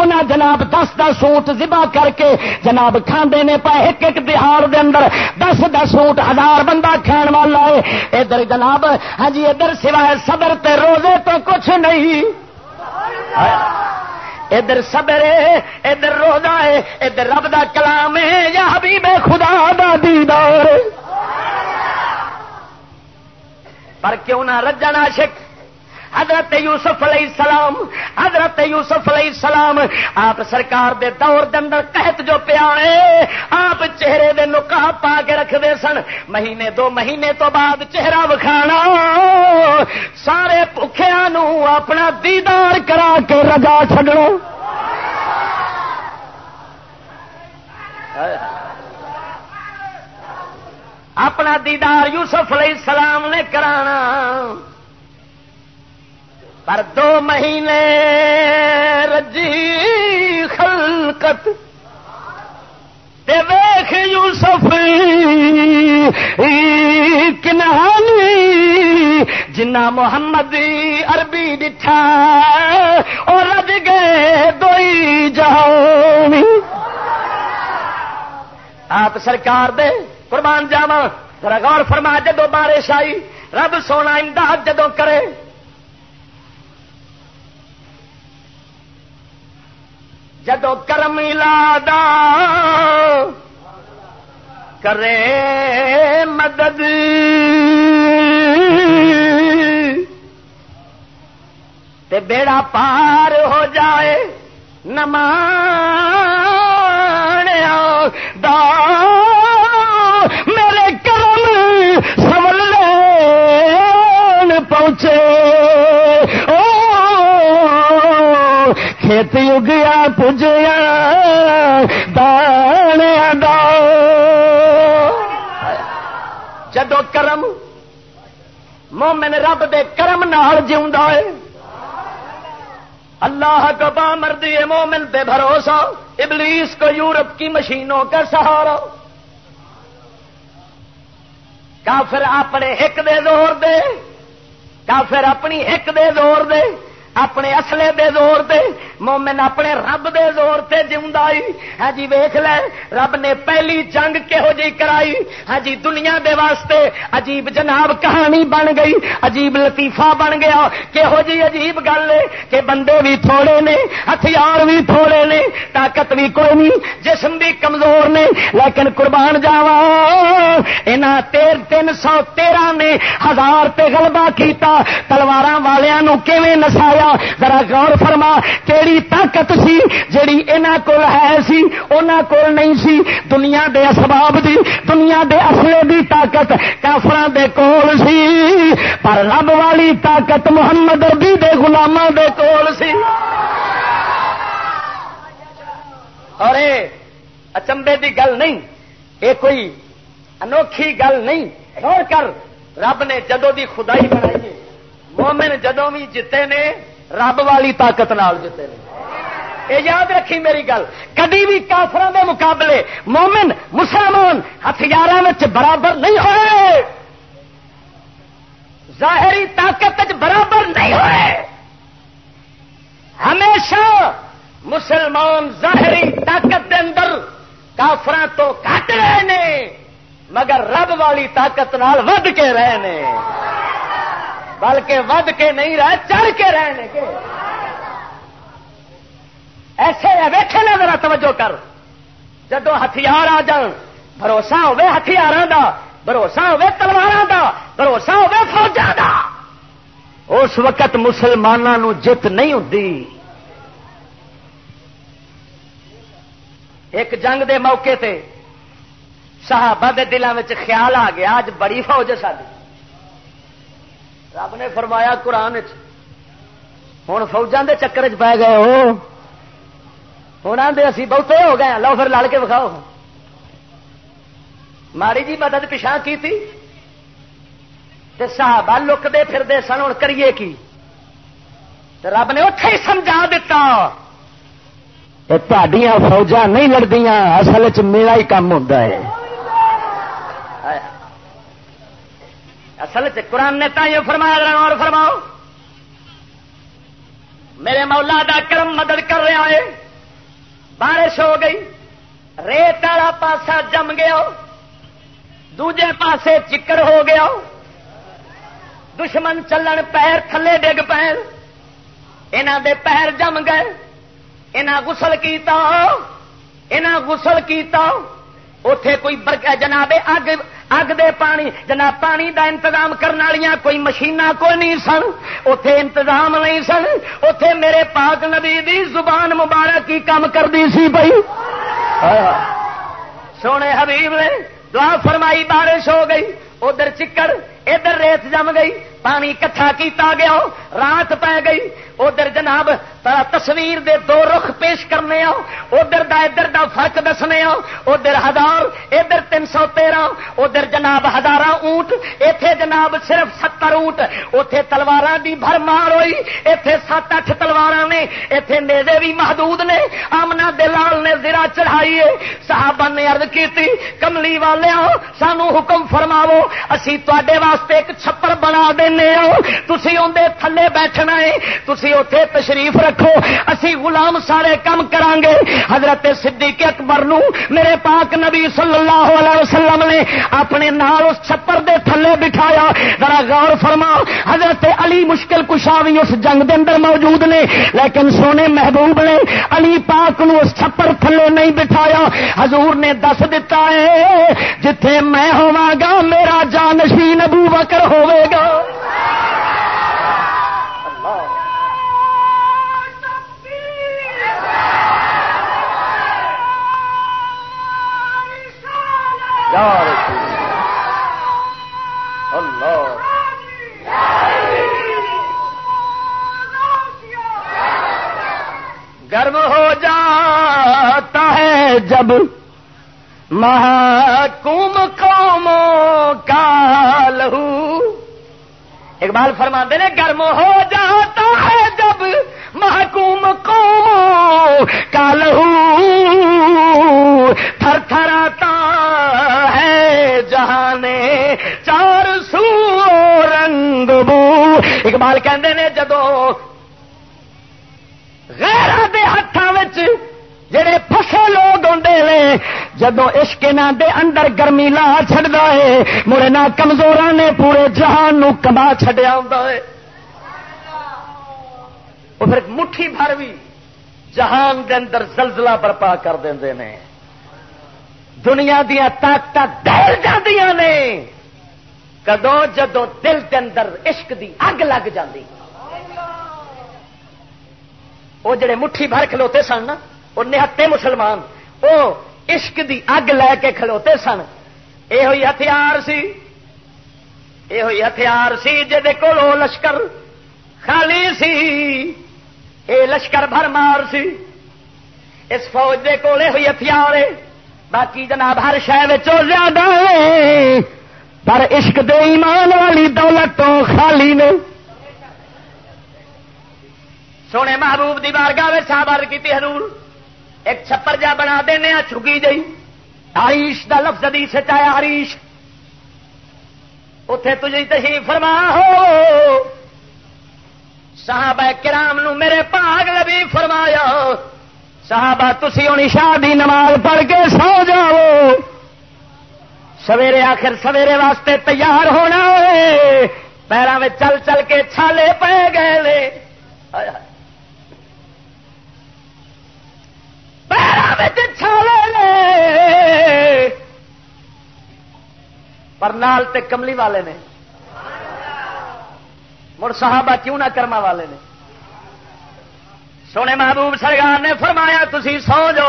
انہاں جناب دس دس اونٹ ذبح کر کے جناب کھاندے نے پے ایک ایک بہار دے اندر دس دس اونٹ ہزار بندہ کھان والا ہے۔ ادھر جناب ہجی ادھر سوائے صبر تے روزے تو کچھ نہیں۔ ادھر صبر ادھر روزہ ہے، ادھر رب دا کلام ہے، یا حبیب خدا دا دیدار پر کیوں نہ رجن عاشق حضرت یوسف علیہ السلام، حضرت یوسف علیہ السلام، آپ سرکار دے دور دے اندر قحط جو پیا آپ چہرے دے نکاح پا کے رکھتے سن۔ مہینے دو مہینے تو بعد چہرہ وکھانا۔ سارے پکھیا اپنا دیدار کرا کے رجا چڈنا اپنا دیدار یوسف علیہ السلام نے کرانا۔ پر دو مہینے رجی خلقت ویخ یوسف کنہانی جنا محمد عربی ڈٹھا اور رج گئے دوئی جاؤ آپ سرکار دے قربان جاوا غور فرما جدو بارش آئی، رب سونا امداد جدو کرے۔ جدو کرم لادا کرے مدد۔ تے بیڑا پار ہو جائے نما دا میرے کرم سمل پہنچے۔ کھیت اگیا پجیا دانے دا جدو کرم مومن رب دے کرم نال جیوا ہے اللہ کا با مردی مومن پہ بھروسہ ابلیس کو یورپ کی مشینوں کا سہارا کافر اپنے ایک دے زور دے کافر اپنی ایک دے زور دے اپنے اصلے دے زور دے مومن اپنے رب دے زور تے جی ہاں جی ویخ لے، رب نے پہلی جنگ کہہو جی کرائی۔ ہاں جی دنیا دے واسطے عجیب جناب کہانی بن گئی، عجیب لطیفہ بن گیا۔ کہہو جی عجیب گل ہے کہ بندے بھی تھوڑے نے، ہتھیار بھی تھوڑے نے، طاقت بھی کوئی نہیں، جسم بھی کمزور نے۔ لیکن قربان جاوا یہاں تیر تین سو تیرہ نے ہزار تے غلبہ کیتا۔ تلوار والوں کیویں نسایا؟ ذرا غور فرما کیڑی طاقت سی جیڑی انہاں کول ہے سی، انہاں کول نہیں سی، دنیا دے اسباب دی، دنیا دے اصلے دی طاقت کافراں دے کول سی، پر رب والی طاقت محمد اربی دے گلاما دے کول سی۔ اور اچمبے دی گل نہیں یہ کوئی انوکھی گل نہیں، غور کر، رب نے جدو دی خدائی بنائی مومن جدو بھی جیتے نے رب والی طاقت نال جیتے نے یہ یاد رکھی میری گل، کدی بھی کافر دے مقابلے مومن، مسلمان ہتھیار برابر نہیں ہوئے۔ ظاہری طاقت برابر نہیں ہوئے۔ ہمیشہ مسلمان ظاہری طاقت دے اندر کافر تو کٹ رہے نے، مگر رب والی طاقت نال ود کے رہے نے۔ بلکہ ود کے نہیں رہے چڑھ کے رہنے کے۔ ایسے ہے ویخے نا ذرا توجہ کر۔ جدو ہتھیار آ جان، بھروسہ ہوے ہتھیار دا، بھروسہ ہوے تلوار دا، بھروسہ ہوے فوجا دا۔ اس وقت مسلمانوں جت نہیں ہوتی ایک جنگ دے موقع تے صحابہ دے دلوں میں خیال آ گیا اج بڑی فوج ہے ساری رب نے فرمایا قرآن ہوں فوجان دے چکر چ پی گئے ہو۔ ہوں آدھے اسی بہتے ہو گئے لو پھر لڑ کے بکھاؤ ماری جی مدد پچھا کی تھی صحابہ لکتے پھرتے سن ہوں کریے کی؟ رب نے اتے ہی سمجھا دیتا تڈیاں فوجا نہیں لڑدیاں، اصل چ میرا ہی کام ہوتا ہے۔ اصل چ قرآن نے تا یہ فرمایا اور فرماؤ۔ میرے مولا دا کرم مدد کر رہا ہے۔ بارش ہو گئی، ریت والا پاسا جم گیا۔ دوجے پاسے چکر ہو گیا۔ دشمن چلن پیر تھلے ڈگ پیر انہوں دے پیر جم گئے۔ انہیں گسل کیتا۔ انہیں گسل کیتا۔ اتے کوئی جناب، اگ اگ دے پانی جناب پانی دا انتظام کرنے والی کوئی مشین کوئی نہیں سن اتے انتظام نہیں سن اتے میرے پاک نبی دی زبان مبارک کی کام کرتی سی بھائی سونے حبیب نے دعا فرمائی بارش ہو گئی ادھر چکر ادھر ریت جم گئی، پانی کٹھا کیتا گیا، رات پی گئی۔ ادھر جناب تصویر دے دو رخ پیش کرنے ادھر دا ادھر دا فرق دسنے ادھر ہزار، ادھر تین سو تیرہ۔ ادھر جناب ہزار اونٹ اتے جناب صرف ستر اونٹ۔ اتے تلوار دی بھر مار ہوئی۔ اتے سات اٹھ تلوار نے اتے نیزے بھی محدود نے۔ آمنا دلال نے زرا چڑھائی صحابہ نے ارد کی کملی والے سانو حکم فرماو اسی تے واسطے ایک چھپر بنا دینے تھی اندر تھلے بیٹھنا ہے۔ تھی اتے تشریف رکھو۔ اسی غلام سارے کم کران گے حضرت صدیق اکبر نو میرے پاک نبی صلی اللہ علیہ وسلم نے اپنے نال اس چھپر دے تھلے بٹھایا۔ ذرا غور فرما۔ حضرت علی مشکل کشا بھی اس جنگ دے اندر موجود نے۔ لیکن سونے محبوب نے علی پاک نو اس چھپر تھلے نہیں بٹھایا۔ حضور نے دس دتا ہے، جتھے میں ہوا گا، میرا جانشین ابو بکر ہوے گا۔ گرم ہو جاتا ہے جب محکوم قوموں کا لہو اقبال فرما دے گرم ہو جاتا ہے جب محکوم قوموں کا لہو تھر تھراتا ہے۔ جہانے چار سو رنگ بو۔ اقبال کہندے نے جدو غیر دے ہاتھوں جڑے پسے لوگ آتے ہیں جدو عشق نہ دے اندر گرمی لا چڑھتا ہے، مڑے نہ کمزور نے پورے جہان نو کما چڈیا ہے۔ وہ پھر مٹھی بھر بھی جہان دے اندر زلزلہ برپا کر دیں نے۔ دنیا دیا طاقت دل جاندیاں نے۔ کدو جدو دل کے اندر عشق دی اگ لگ جاندی۔ وہ جڑے مٹھی بھر کھلوتے سن نا وہ نہتے مسلمان۔ وہ عشق دی اگ لے کے کھلوتے سن۔ یہ ہوئی ہتھیار سی۔ یہ ہوئی ہتھیار سی کول لشکر خالی سی۔ اے لشکر بھر مار سی۔ اس فوج دے کولے ہوئی ہتھیار باقی جناب ہر شہر زیادہ پر عشق دے ایمان والی دولت تو خالی نے۔ سونے محبوب دی بارگاہ صاحب کی حضور۔ ایک چھپر جا بنا دینا چکی جی ہریش کا لفظ دی سچایا ہریش اتے تجھے تشریف فرما ہو۔ صحابہ کرام نو میرے پاگ لبی فرمایا، صحابہ تھی ہوں شاہ دی نماز پڑھ کے سو جاؤ۔ سویرے آخر سویرے واسطے تیار ہونا پیروں میں چل چل کے چھالے پہ گئے پیروں چھالے لے پر نال تے کملی والے نے مڑ صحابہ کیوں نہ کرما والے نے سونے محبوب سرکار نے فرمایا تھی سو جو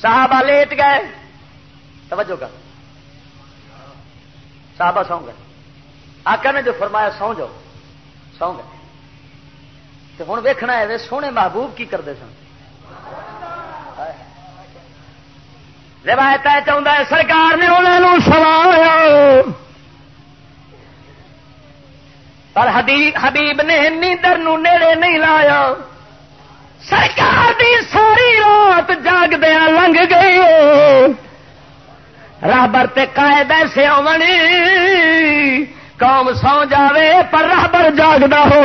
صحابہ لیٹ گئے توجہ کر صحابہ سو گئے آقا نے جو فرمایا سو جاؤ سو گئے ہوں ویکنا ہے سونے محبوب کی کرتے سن روایت چاہتا ہے، سرکار نے انہوں سوایا پر حبیب نے نیندر نیڑے نہیں لایا۔ سرکار دی ساری رات جاگ دیا لنگ گئی رابر قائد ایسے آنی قوم سو جاوے پر رابر جاگتا ہو۔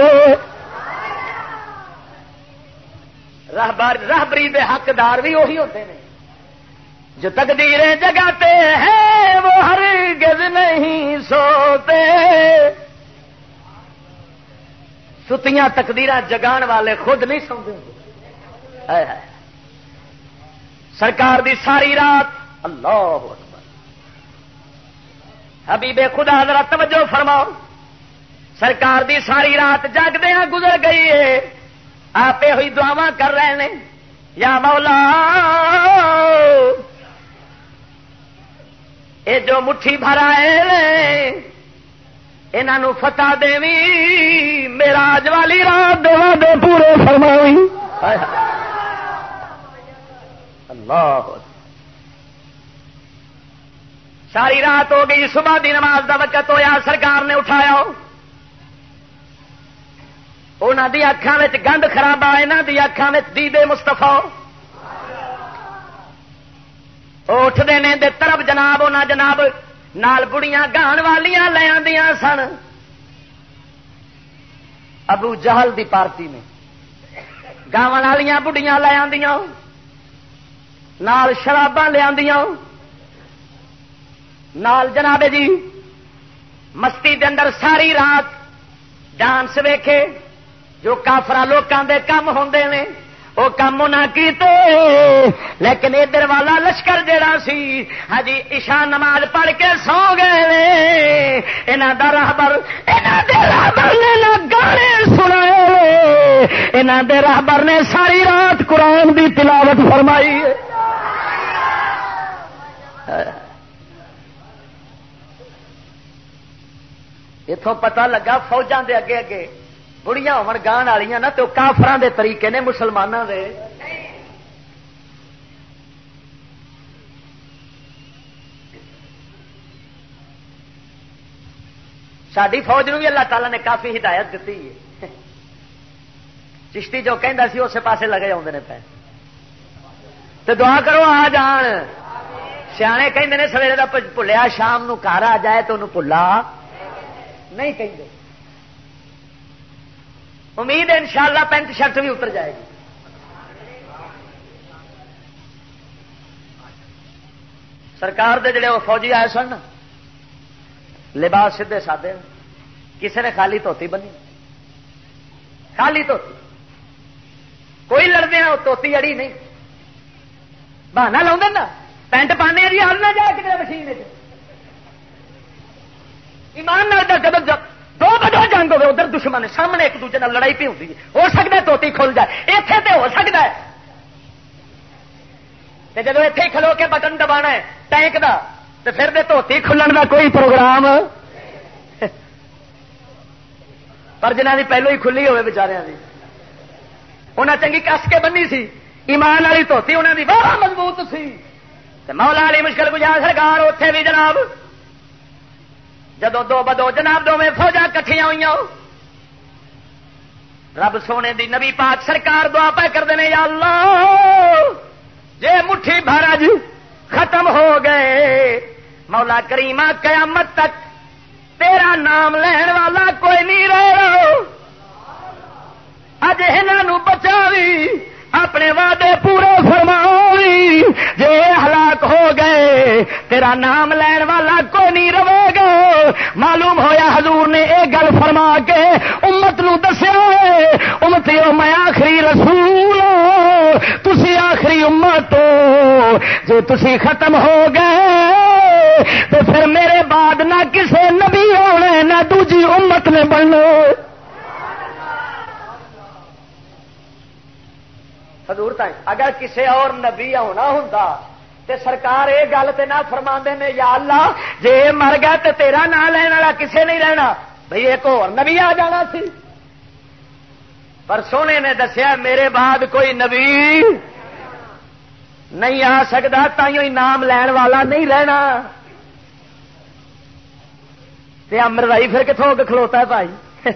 رابری دے حقدار بھی وہی ہوتے ہیں جو تقدیریں جگاتے ہیں وہ ہر گز نہیں سوتے۔ ستیاں تقدیر جگان والے خود نہیں سوتے سرکار دی ساری رات اللہ اکبر۔ حبیب خدا ذرا توجہ فرماؤ۔ سرکار دی ساری رات جگدے گزر گئی ہے۔ آپ ہوئی دعوا کر رہے ہیں۔ یا مولا یہ جو مٹھی بھر آئے انہوں فتح دیوی میرا اج والی رات دے پورے فرمائی اللہ ساری رات ہو گئی، صبح دی نماز دا وقت ہویا، سرکار نے اٹھایا۔ انہوں دی اکھان گند خراب آ یہاں دی اکھان دیدے مستفا اٹھتے ہیں دے طرف جناب انہیں جناب نال بڑیاں گان والیاں لے آدیا سن۔ ابو جہل دی پارٹی میں گاون والیا بڑھیاں لے آدیا نال شراباں لیا نال جناب جی مستی دے اندر ساری رات ڈانس ویکھے، جو کافرا لوگوں دے کم ہوں نے۔ وہ کام نہ کیتے، لیکن ادھر والا لشکر جڑا سی ہاں جی نماز پڑھ کے سو گئے یہاں کا راہبر راہبر نے نہ گانے سنا یہاں دے راہبر نے ساری رات قرآن دی تلاوت فرمائی۔ اتوں پتا لگا فوجان دے اگے اگے۔ بڑیاں ہون گان والی نا تو کافران دے طریقے نے مسلمانوں دے ساری فوج نو بھی اللہ تعالی نے کافی ہدایت دیتی ہے چشتی جو کہہ سی اسے پاسے لگے آدھے پہ تو دعا کرو آ جان سیانے کہ سویرے کا بھولیا شام نو گھر آ جائے تو انہوں بھلا نہیں کہیں امید ہے انشاءاللہ پینٹ شرٹ بھی اتر جائے گی۔ سرکار دے جڑے وہ فوجی آئے سن لباس سیدے سادے کسی نے خالی دھوتی بنی؟ خالی دھوتی۔ کوئی لڑتے ہیں وہ توتی اڑی نہیں۔ بہانا لاؤ نا، پینٹ پانے جی ہل نہ جائے کتنے مشین ایمان نہ جب دو بجو جنگ ہوگی ادھر دشمن سامنے ایک دوجے لڑائی پی ہوتی ہے۔ ہو سکتا ہے توتی کھل جائے۔ اتنے تو ہو سکتا ہے۔ جب اتے کھلو کے بٹن دبا ہے، ٹینک دا تو پھر دے توتی کھلن دا کوئی پروگرام۔ پر جنہ کی پہلو ہی کھلی ہوئے بچاریا کی انہیں چنگی کس کے بنی سی؟ ایمان والی دھوتی انہوں کی بہت مضبوط سی۔ مولا والی مشکل گزار سرکار اتے بھی جناب جدو دو بدو، جناب دو فوجا کٹیا ہوئی رب سونے دی نبی پاک سرکار دعا پہ کرتے ہیں یا اللہ، جے مٹھی بھارج ختم ہو گئے، مولا کریمہ قیامت تک تیرا نام لین والا کوئی نہیں رہا اج انہوں بچاوی اپنے وعدے پورے فرماوی جے ہلاک ہو گئے، تیرا نام لین والا کوئی نہیں رہے گا۔ معلوم ہویا حضور نے یہ گل فرما کے امت نو دسیا امت میں آخری رسول ہاں۔ تسی آخری امت جی تسی ختم ہو گئے، تو پھر میرے بعد نہ کسے نبی ہونے، نہ دوجی امت نے بننا۔ حضور تائیں، اگر کسی اور نبی آنا ہوں تے سرکار یہ گل تو نہ فرما نے، یا اللہ جی مر گیا تو تیرا نام لینا والا کسے نہیں رہنا بھائی ایک اور نبی آ جانا سی۔ پر سونے نے دسیا، میرے بعد کوئی نبی نہیں آ سکتا تھی نام لین والا نہیں رہنا۔ امروائی پھر کتوں کھلوتا ہے بھائی؟ (laughs)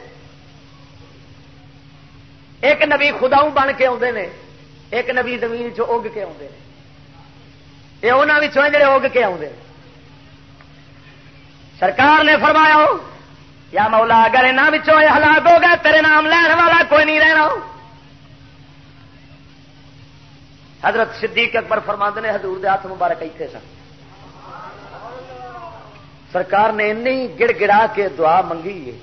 ایک نبی خدا بن کے آدھے نے ایک نبی زمین چگ کے آتے ہیں یہ انہوں جڑے اگ کے آتے سرکار نے فرمایا، یا مولا، اگر یہاں ہلاک ہو گیا تیرے نام لین والا کوئی نہیں رہنا۔ حضرت صدیق اکبر فرماند نے، حضور دے ہاتھ مبارک اتنے سن۔ سرکار نے این گڑ گڑا کے دعا منگی ہے۔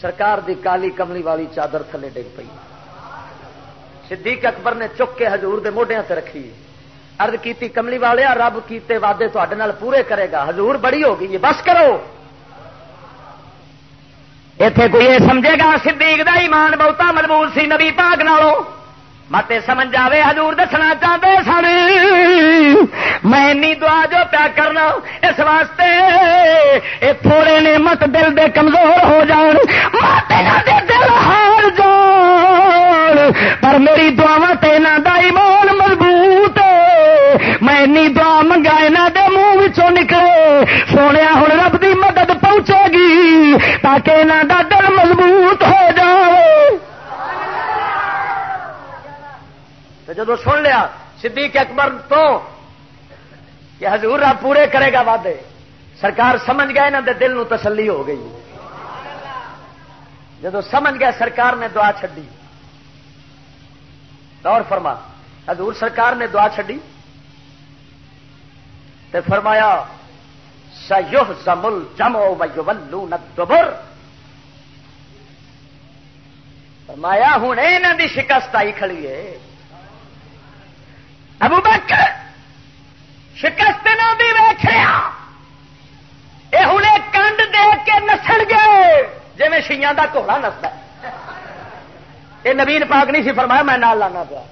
سرکار دی کالی کملی والی چادر تھلے ڈگ پی صدیق اکبر نے چک کے حضور دے موڈیا سے رکھی۔ ارد کی کملی والے رب کیتے وعدے تے پورے کرے گا۔ حضور بڑی ہو گئی بس کرو۔ اتے کوئی یہ سمجھے گا، صدیق دا ایمان بہتا مضبوط سی، نبی پاک نالوں۔ مت سمجھ آئے حضور دسنا چاہتے سن۔ میں دعا جو پیا کرنا، اس واسطے یہ تھوڑے نے مت دل دے کمزور ہو جان۔ دے دل ہار جان۔ پر میری دعوا تنا دا ایمان مضبوط میں دعا منگا یہاں دے منہ نکلے۔ سونے ہوں رب دی مدد پہنچے گی تاکہ یہاں دا دل مضبوط ہو جائے جدو سن لیا، صدیق اکبر تو کہ حضور رب پورے کرے گا وعدے، سرکار سمجھ گئے نا دل نو تسلی ہو گئی۔ جدو سمجھ گیا سرکار نے دعا چڈی اور فرما۔ حضور سرکار نے دعا چڈی تے فرمایا سیوہ زمل جمو ولو ندبر فرمایا ہوں یہاں دی شکست آئی کھڑی ہے۔ ابو بکر، شکست نہ بھی ویخیا یہ ہوں کنڈ دے کے نسل گئے جی میں شیاں کا گھوڑا نستا یہ نوین پاک نہیں سی، فرمایا میں نال لانا پیا۔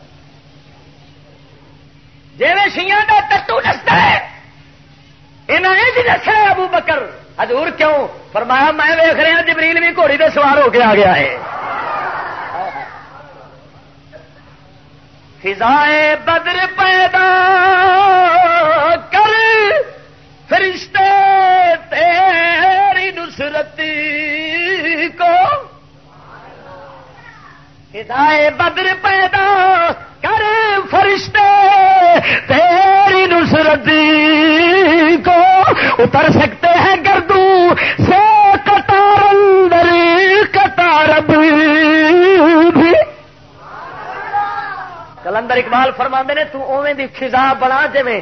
جی میں کا تٹو نستا ہے انہیں یہ دسا ابو بکر۔ حضور کیوں؟ فرمایا میں ویخ رہا جبریل بھی گھوڑی دے سوار ہو کے آ گیا ہے۔ فضائے بدر پیدا۔ بدر پیدا کر فرشتے، تیری نصرتی کو اتر سکتے ہیں گردو سے کتار اندر کتار بھی۔ کلندر اقبال فرما نے، تو اویں دی خزا بنا جی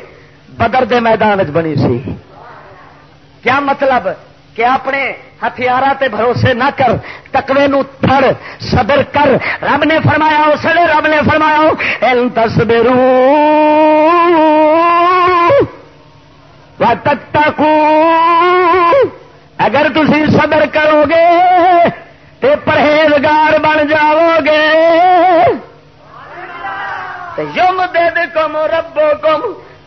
بدر دے میدان بنی سی۔ کیا مطلب کہ اپنے ہتھیار تے بھروسے نہ کر تکوے نو تھڑ صبر کر۔ رب نے فرمایا، اس نے رب نے فرمایا ایل تصبر تک اگر تھی صبر کرو گے تو پرہیزگار بن جاؤ گے۔ یوم دے کم ربو کم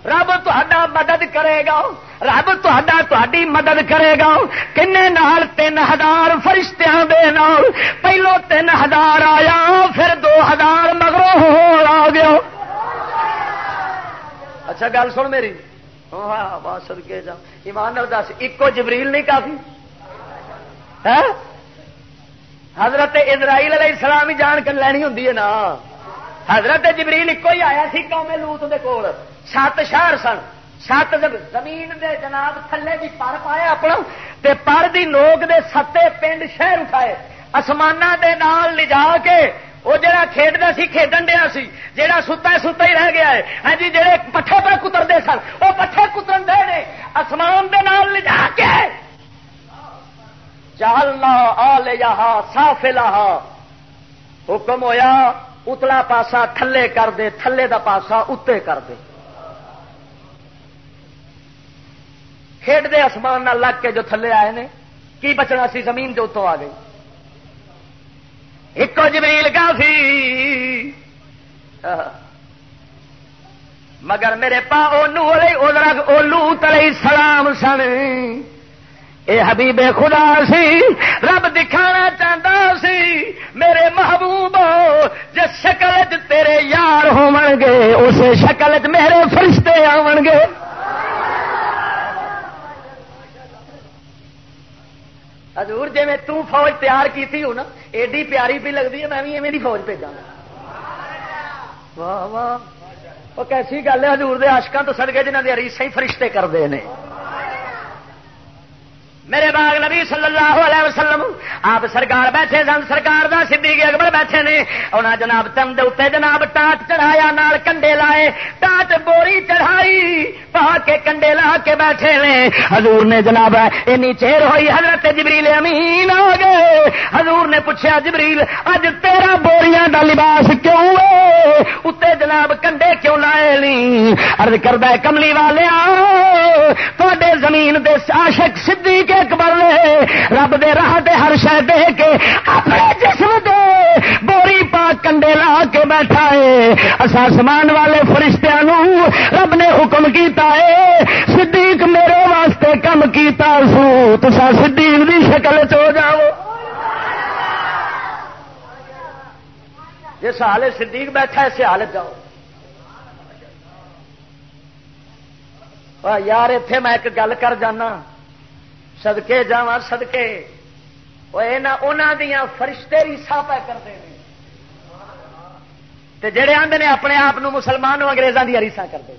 رب تا مدد کرے گا۔ رب تھی مدد کرے گا۔ کن تین ہزار فرشتیاں دے نال۔ پہلو تین ہزار آیا، پھر دو ہزار مگروں ہو آ گیا۔ اچھا گل سن میری۔ ہاں سد کے جا۔ ایمان دس، ایکو جبریل نہیں کافی؟ ہاں؟ حضرت اسرائیل علیہ السلام ہی جان کر لینی ہوں نا۔ حضرت جبریل ایک ہی آیا سی، قوم لوت دے کول۔ سات شہر سن۔ سات زمین دے جناب تھلے بھی پر پایا اپنا، تے پر دی نوک دے ستے پنڈ شہر اٹھائے۔ آسمان دے نال لجا کے وہ جڑا کھیڈتا سی، کھیڈن دیا سی جہاں ستا ستا ہی رہ گیا ہے۔ ہاں جی جہے پٹھے پہ کترتے سن وہ پٹھے کتر دے نے۔ آسمان دے نال لجا کے۔ چالنا آ لے صاف لاہا حکم ہویا، اتلا پاسا تھلے کر دے، تھلے دا پاسا اتنے کر دے۔ کھیڈ دے آسمان نہ لگ کے جو تھلے آئے نے، کی بچنا سی؟ زمین جو اتوں آ گئی۔ ایک جمیل کافی مگر میرے پا اولو تلے سلام سن۔ اے حبیب خدا سی، رب دکھانا چاہتا سی، میرے محبوب، جس شکل تیرے یار ہو گے اس شکل میرے فرشتے آن گے۔ حضور جی میں توں فوج تیار کی تھی نا، ایڈی پیاری بھی لگتی ہے، میں بھی ایویں فوج بھیجا واہ واہ۔ وہ کیسی گل ہے، حضور دے آشکان تو سڑکے جنہ دیا ریسا ہی فرشتے کرتے ہیں میرے باغ نبی صلی اللہ علیہ وسلم، آپ سرکار بیٹھے سن، سرکار دا صدیق اکبر بیٹھے نے انہاں جناب تم دے اتنے جناب ٹاٹ چڑھایا، نال کنڈے لائے، ٹاٹ بوری چڑھائی، پا کے کنڈے لا کے بیٹھے نے۔ حضور نے جناب، اینی چیر ہوئی، حضرت جبریل امین آ گئے۔ حضور نے پوچھا، جبریل، اج تیرا بوریاں دا لباس کیوں ہے؟ اتنے جناب کنڈے کیوں لائے لی ارد کردہ کملی والے زمین دے عاشق صدیق اکبر نے رب دے راہ دے ہر شہ دے کے اپنے جسم دے بوری پا کنڈے لا کے بیٹھا ہے۔ اصا سمان والے فرشتیاں رب نے حکم کیتا ہے، صدیق میرے واسطے کم کیتا سو تسا صدیق دی شکل چو جاؤ۔ جس حال صدیق بیٹھا ہے حالت جاؤ۔ یار اتے میں ایک گل کر جانا۔ سدکے جا سدکے دیا فرشتے ریسا پہ کرتے ہیں جڑے آدھے نے اپنے آپ مسلمان اگریزوں دیا ریسا کرتے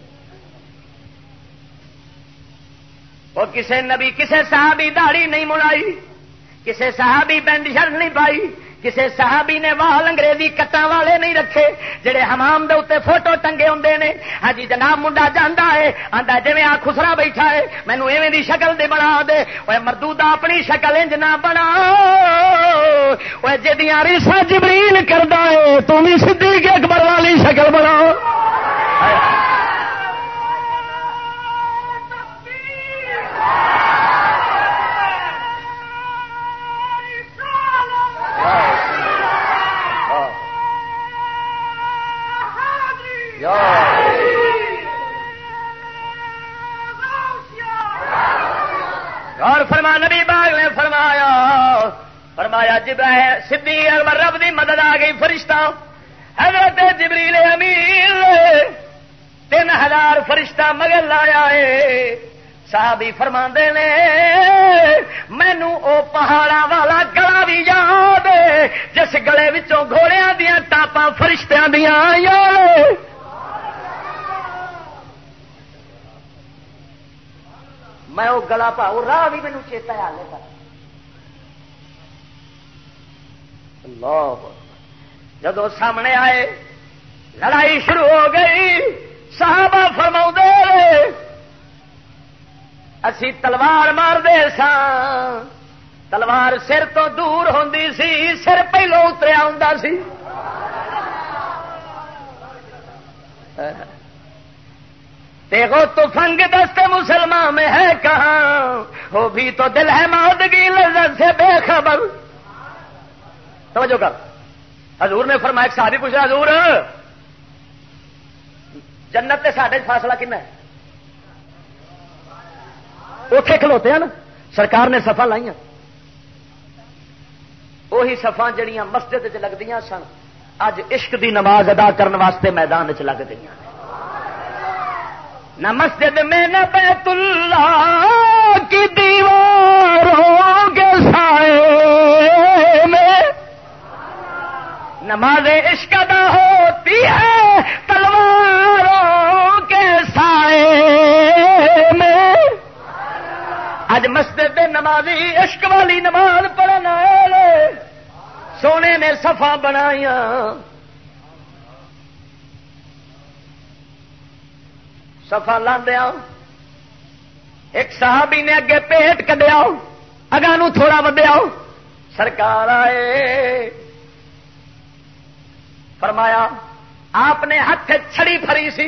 وہ کسے نبی، کسے صحابی داڑی نہیں مڑائی کسے صحابی پینٹ شرٹ نہیں پائی کسی صحابی نے وال انگریزی کٹا والے نہیں رکھے جہے حمام دے اتنے فوٹو ٹنگے ہوں نے۔ ہاں جی جناب منڈا جانا ہے آتا جی آ خسرا بیٹھا ہے مینو ایویں دی شکل دے بنا دے۔ وہ مردو اپنی شکل انج نہ بنا۔ وہ جی ریسا جبریل کرتا ہے تم بھی اکبر والی شکل بناؤ اور فرما نبی باغ نے فرمایا فرمایا جب سدھی اکبر رب دی مدد آ گئی فرشتہ حضرت جبریل امیر تین ہزار فرشتہ مگر لایا ہے صحابی فرما نے مینو او پہاڑا والا گلا بھی یاد جس گلے گھوڑیا دیا ٹاپا فرشتیاں دیا یاد میں وہ گلا پا راہ بھی مینو چیتا ہے ہالے تک جدو سامنے آئے، لڑائی شروع ہو گئی، صحابہ فرما اسی تلوار مار دے سا تلوار سر تو دور ہوں سی، سر پہلو اتریا ہوں سی۔ دیکھو تو فنگ دستے مسلمان میں ہے کہاں؟ وہ بھی تو دل ہے مادگی لذت سے بے خبر۔ توجہ کر۔ حضور نے فرمایا، ایک ساری پوچھا، حضور، جنت کے ساڈے فاصلہ کن ہے؟ اتے کھلوتے ہیں نا۔ سرکار نے سفا لائی وہی سفا جڑیاں مسجد چ لگتی سن، اج عشق دی نماز ادا کرنے واسطے میدان چ لگ گئی نہ مسجد میں نہ بیت اللہ کی دیواروں کے سائے میں۔ نماز عشق ادا ہوتی ہے تلواروں کے سائے میں۔ اج مسجد نمازی عشق والی نماز پڑھنا سونے نے سفا بنایا سفا لاندیا ایک صحابی نے اگے پیٹ کڈیا اگا تھوڑا ودیا سرکار آئے۔ فرمایا، آپ نے ہاتھ چھڑی فری سی۔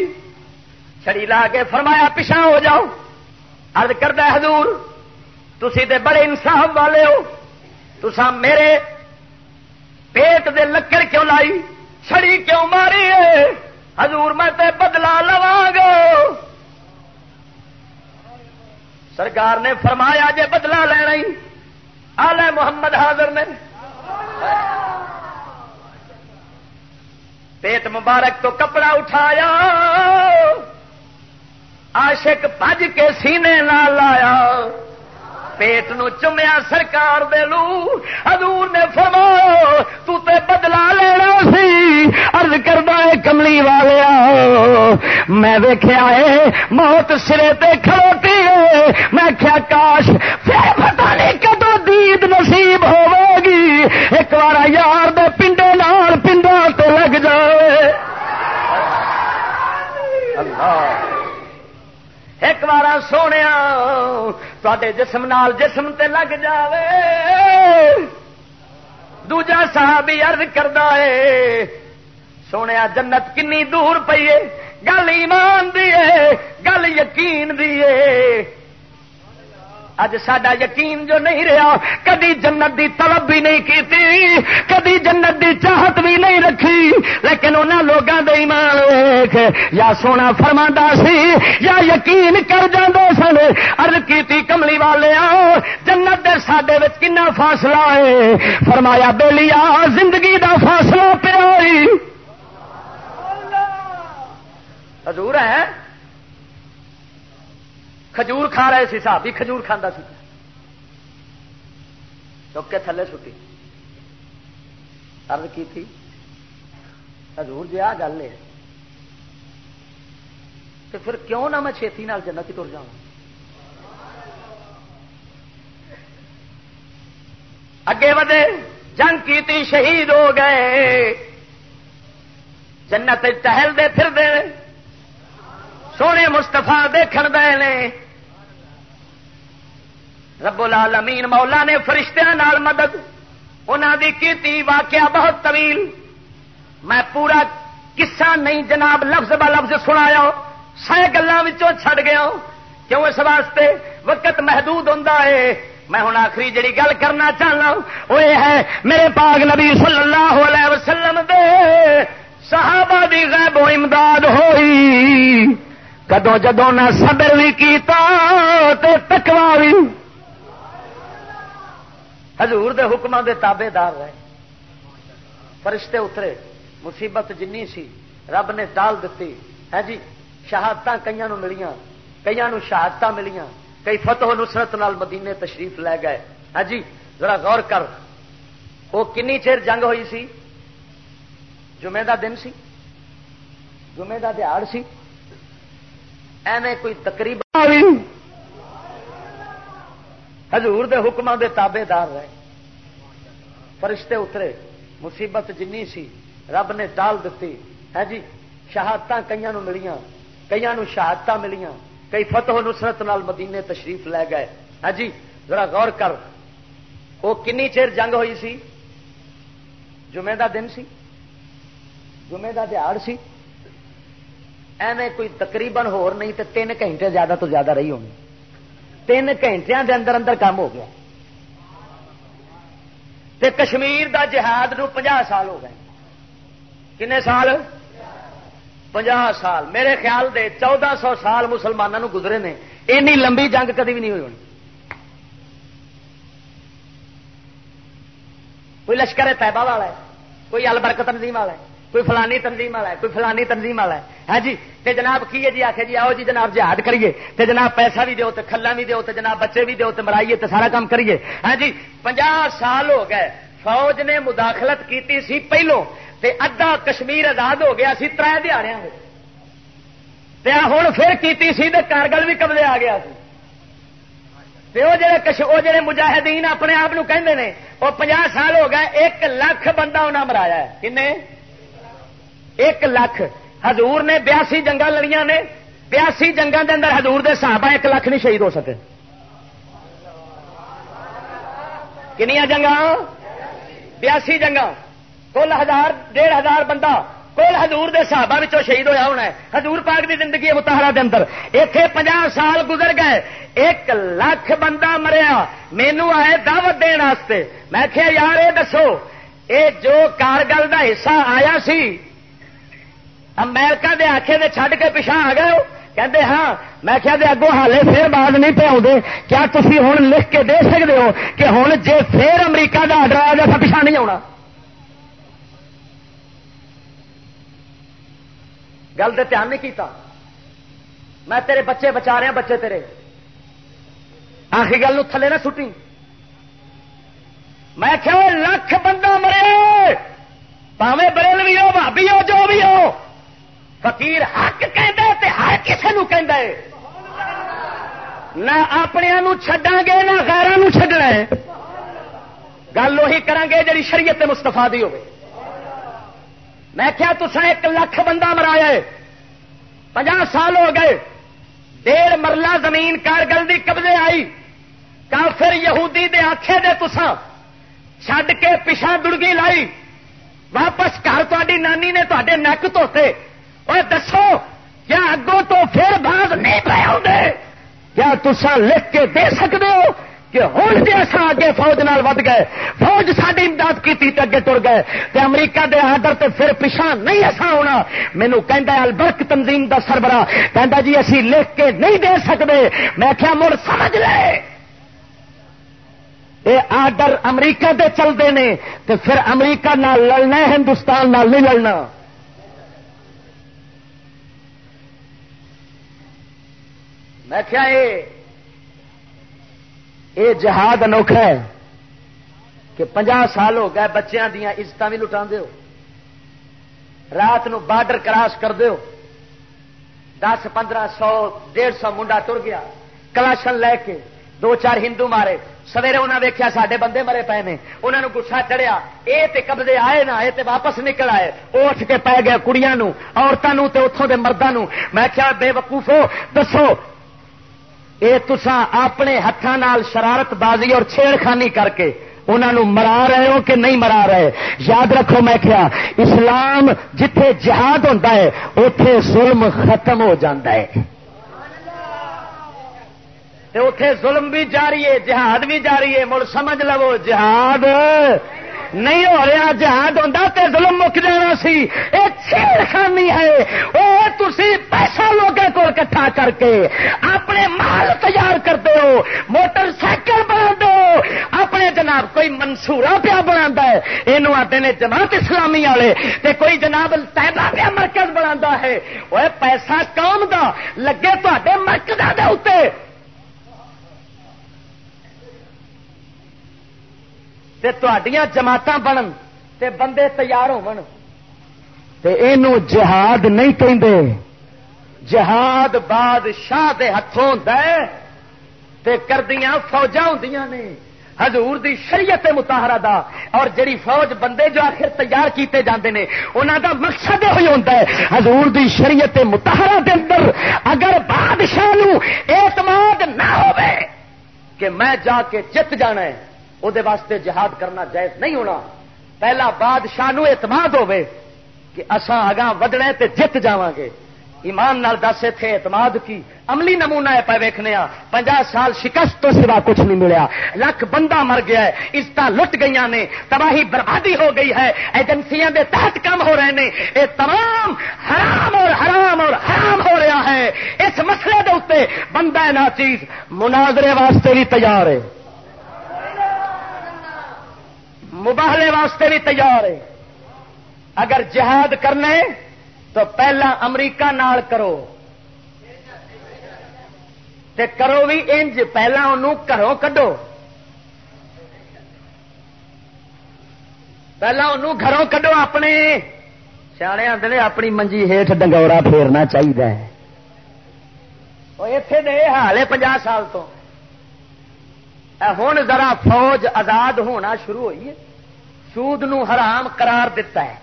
چھڑی لا کے فرمایا پچھا ہو جاؤ۔ ارد کردہ حضور تھی تے بڑے انصاف والے ہو۔ تسا میرے پیٹ دے لکڑ کیوں لائی؟ چھڑی کیوں ماری ہے؟ حضور میں تے بدلا لوا گا سرکار نے فرمایا جے بدلا لینا ہی آلے محمد حاضر نے۔ پیٹ مبارک تو کپڑا اٹھایا، عاشق بج کے سینے نہ لایا پیٹ نو چمیا سرکار دے لو۔ حضور نے فرما تو تے بدلا لینا سی۔ ارد کردا ہے کملی والے میں ویکھیا ہے موت سرے تے کھڑوتی ہے میں کیا کاش پھر پتہ نہیں کدو دید نصیب ہوے گی۔ ایک بار یار دے پنڈے نال پنڈا تے لگ جائے اللہ۔ ایک بار سونے تے جسم نال جسم تے لگ جاوے۔ دوجا صحابی عرض کردا ہے، سونے جنت کنی دور پئی ہے گل ایمان دی ہے، گل یقین دی ہے۔ اج سڈا یقین جو نہیں رہا کدی جنت دی طلب بھی نہیں کی کدی جنت دی چاہت بھی نہیں رکھی۔ لیکن انہوں لوگوں دے ایمان ویخ یا سونا فرما سی یا یقین کر جاندے سن۔ ارد کی کملی والے جنت دے سڈے کنا فاصلہ ہے؟ فرمایا بےلیا زندگی دا فاصلہ پیا حضور ہے؟ کھجور کھا رہے سی، صاحب بھی کھجور کھانا سی۔ چک کے تھلے سٹی۔ ارد کی تھی، حضور جی آ گل ہے۔ تو پھر کیوں نہ میں چھتی نال جنت تر جاؤں؟ اگے ودے، جنگ کی شہید ہو گئے۔ جنت ٹہل دے پھر دے سونے مستفا دیکھ دے نے۔ رب العالمین مولا نے فرشتیاں نال مدد۔ انہوں دی کیتی واقعہ بہت طویل۔ میں پورا قصہ نہیں جناب، لفظ ب لفظ سنایا۔ سہ گلوں چھڑ گیا۔ کیوں اس واسطے وقت محدود ہوں میں ہوں آخری جڑی گل کرنا چاہنا، وہ یہ ہے، میرے پاک نبی صلی اللہ علیہ وسلم دے صحابہ دی غیب و امداد ہوئی۔ کدو جدو نہ صبر بھی کیتا، تے تکوا بھی حضور دے حکم دے تابے دار رہے۔ فرشتے اترے، مصیبت جنی سی، رب نے ٹال دیتی۔ ہے جی شہادت کئی ملیاں کئی شہادت ملیاں۔ کئی فتح نصرت نال مدینے تشریف لے گئے۔ ہے جی ذرا غور کر۔ وہ کنی چیر جنگ ہوئی سی؟ جمعے دا دن سی؟ جمعے دا دیہڑ سی؟ ایویں کوئی تقریباً حضور دے حکم دے تابے دار رہے۔ فرشتے اترے۔ مصیبت جنی سی۔ رب نے ٹال دیتی ہے ہاں جی شہادت کئی ملیاں۔ کئی شہادت ملیاں۔ کئی فتح نصرت نال مدینے تشریف لے گئے۔ ہے جی ذرا غور کر۔ وہ کنی چیر جنگ ہوئی سی؟ جمعے دا دن سی؟ جمعے دا دیہڑ سی؟ ایویں کوئی تقریباً ہور نہیں تو تین گھنٹے زیادہ تو زیادہ رہی ہونی۔ تین گھنٹے دے اندر اندر کام ہو گیا۔ تے کشمیر دا جہاد نو پناہ سال ہو گئے۔ کنے سال؟ پناہ سال۔ میرے خیال دے چودہ سو سال مسلمانوں گزرے نے۔ اینی لمبی جنگ کدی بھی نہیں ہوئی ہونی۔ کوئی لشکر طیبہ والا ہے، کوئی البرک تنظیم والا ہے۔ کوئی فلانی تنظیم والا ہے، کوئی فلانی تنظیم والا ہے۔ ہاں جی؟ تے جناب کی ہے جی؟ آخر جی آؤ جی جناب جہاد کریے۔ تے جناب پیسہ بھی دو کھلا بھی دو جناب بچے بھی دو مرائیے تے سارا کام کریے۔ ہاں جی پنجا سال ہو گئے، فوج نے مداخلت کیتی سی پہلو تے ادھا کشمیر آزاد ہو گیا سی تر دہڑیا ہوں پھر کیتی سی تے کارگل بھی قبضے آ گیا سی۔ وہ جڑے وہ جڑے مجاہدین اپنے آپ کہندے نے وہ پناہ سال ہو گئے، ایک لاکھ بندہ انہیں مرایا ہے۔ کن ایک لاکھ۔ حضور نے بیاسی جنگا لڑیاں نے۔ بیاسی جنگا دے اندر حضور دے صحابہ ایک لاکھ نہیں شہید ہو سکے۔ کنیا جنگا بیاسی جنگا کل ہزار، ڈیڑھ ہزار بندہ کل ہزور دے صحابہ بچوں شہید ہویا ہونا ہے۔ ہزور پاک دی زندگی متحرہ دے اندر۔ اتے پناہ سال گزر گئے۔ ایک لاکھ بندہ مریا۔ مینو آئے دعوت دن میں کیا یار، یہ دسو۔ اے جو کارگل دا حصہ آیا سی امریکہ دے آخے دے چھڈ کے پیچھا آ گئے کہتے ہاں میں کیا اگوں حالے پھر بعد نہیں پہ آؤ کیا تھی ہوں لکھ کے دے سکتے ہو کہ ہوں جے پھر امریکہ کا آڈر آ جائے پیچھا نہیں آنا گل تو دھیان نہیں کیتا۔ میں تیرے بچے بچا رہا ہاں، بچے تیرے۔ آخری گل تھلے نہ سٹی۔ میں کیا لکھ بندہ مرے۔ پاوے بریل بھی ہو بھابی ہو جو بھی ہو۔ فقیر حق کہ ہر کسی نو کہ نہ اپنے چڈا گے، نہ غیران چڈنا ہے۔ گل وہی کریں گے جی شریعت مستفا دی ہو میں کیا تسا ایک لاکھ بندہ مرایا پنجا سال ہو گئے۔ ڈیڑھ مرلہ زمین کارگل دی قبضے آئی۔ کافر یہودی دے آخے دے تسا چھڈ کے پچھا دڑگی لائی۔ واپس گھر تاری نانی نے تے نک دھوتے۔ اور دسو کیا اگوں تو پھر باز نہیں پہ آؤ کیا تسا لکھ کے دے سکتے ہو کہ ہوں جی اصا اگے فوج نال ود گئے فوج ساری امداد کی اگے تر گئے تے امریکہ دے آڈر تے پھر پچھا نہیں ایسا ہونا مینو کہ البرک تنظیم دا سربراہ کہ جی اسی لکھ کے نہیں دے سکتے میں کیا مڑ سمجھ لے اے آڈر امریکہ دے چلتے ہیں تو پھر امریکہ نال لڑنا ہندوستان نال نہیں لڑنا میں کیا یہ جہاد انوکھا ہے کہ پنجا سال ہو گئے بچیاں دیا عزت بھی لٹا ہو۔ رات نو بارڈر کراس کر دیو دس، پندرہ، سو، ڈیڑھ سو منڈا تر گیا۔ کلاشن لے کے دو چار ہندو مارے۔ سویرے انہیں ویکیا سارے بندے مرے پے نے۔ انہوں نے گسا چڑھیا۔ یہ تے قبضے آئے نا یہ واپس نکل آئے۔ وہ اٹھ کے پی گیا کڑیاں عورتوں اتوں کے مردوں میں کیا بے وقوفو، دسو یہ تسا اپنے ہاتھوں شرارت بازی اور چھیڑخانی کر کے انہوں مرا رہے ہو کہ نہیں مرا رہے؟ یاد رکھو میں کیا اسلام جتھے جہاد ہوتا ہے اتے ظلم ختم ہو جاتا ہے۔ اتے ظلم بھی جاری ہے، جہاد بھی جاری ہے، مڑ سمجھ لو جہاد۔ نہیں ہو رہا جہاد ہوتا تو ظلم مک جانا سی۔ یہ چھیڑ خانی ہے۔ وہ تھی پیسہ لوگوں کو کٹھا کر کے اپنے مال تیار کرتے ہو، موٹر سائیکل بنا دو اپنے جناب کوئی منصورا پیا بنا ہے یہ آتے نے جماعت اسلامی والے تے کوئی جناب تیبا پیا مرکز بنا ہے۔ وہ پیسہ قوم دا؟ لگے تے مرکز اتنے جماعت بنن تے بندے تیار ہو جہاد نہیں کہ جہاد بادشاہ دے ہاتھوں تے کردیاں فوجا ہوں نے۔ حضور دی شریعت متحرہ دا اور جڑی فوج بندے جو آخر تیار کیتے جاندے نے انہاں دا مقصد یہ ہوتا ہے۔ حضور دی شریعت متحرہ دے اندر اگر بادشاہ نو اعتماد نہ ہوئے کہ میں جا کے جت جانا ہے وہ واسطے جہاد کرنا جائز نہیں ہونا پہلا بادشاہ نو اعتماد ہوے کہ اساں اگاں ودنا تے جت جاواں گے ایمان نال دس اتنے اعتماد کی عملی نمونہ ہے پہ ویکنے پنجا سال شکست تو سوا کچھ نہیں ملیا لکھ بندہ مر گیا ہے عزت لٹ گئی نے تباہی بربادی ہو گئی ہے ایجنسیاں دے تحت کام ہو رہے ہیں یہ تمام حرام اور حرام اور حرام ہو رہا ہے اس مسئلے کے اتنے بندہ نا چیز مناظرے واسطے بھی تیار ہے مباہلے واسطے بھی تیار ہے اگر جہاد کرنے تو پہلا امریکہ نال کرو۔ تے کرو بھی انج، پہلا انہوں گھروں کڈو۔ پہلا انہوں گھروں کڈو اپنے۔ سیانے آتے اپنی منجی ہیٹ ڈنگورا پھیرنا چاہیے اتے دے حال ہے پناہ سال تو۔ ہوں ذرا فوج آزاد ہونا شروع ہوئی ہے۔ سود نو حرام قرار دیتا ہے۔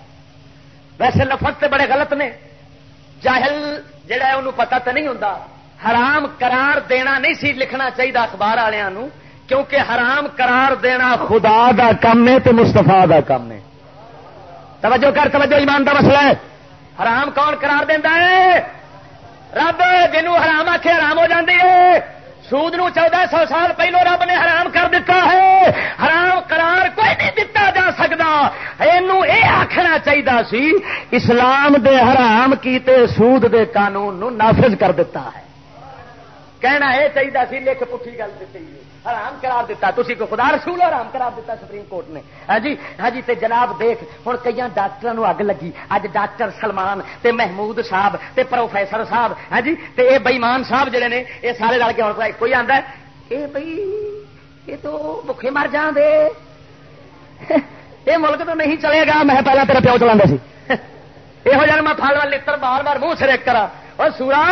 ویسے لفظ تے بڑے غلط نے۔ جاہل جہا انہوں پتا تو نہیں ہوں حرام قرار دینا نہیں سی لکھنا چاہیے اخبار والوں کیونکہ حرام قرار دینا خدا دا کام ہے تو مستفا دا کام ہے۔ توجہ کر، توجہ، ایمان دا مسئلہ ہے۔ حرام کون قرار دینا ہے؟ رب جنو حرام آخے حرام ہو جاتی ہے۔ سود نو چودہ سو سال پہلو رب نے حرام کر دیتا ہے۔ حرام قرار کوئی نہیں دتا جا سکتا یہ آخنا چاہیے سی، اسلام دے حرام کیتے سود دے قانون نو نافذ کر دیتا ہے۔ کہنا یہ چاہیے سی، لکھ پٹھی گل دیتی حرام کرا دیتا تھی کو خدا رسول حرام کرا دیتا سپریم کورٹ نے۔ ہاں جی ہاں جی تے جناب دیکھ ہوں کئی ڈاکٹر اگ لگی۔ اج ڈاکٹر سلمان تے محمود صاحب تے پروفیسر صاحب ہاں جی تے اے بئیمان صاحب جڑے نے یہ سارے رل کے ہوں کوئی آتا ہے؟ اے بھائی یہ تو بکھے مر جان دے۔ (laughs) یہ ملک تو نہیں چلے گا، میں پہلے تیرا پیو چلا سی۔ (laughs) یہ جان میں پھل والی بار بار منہ سریک کرا اور سورا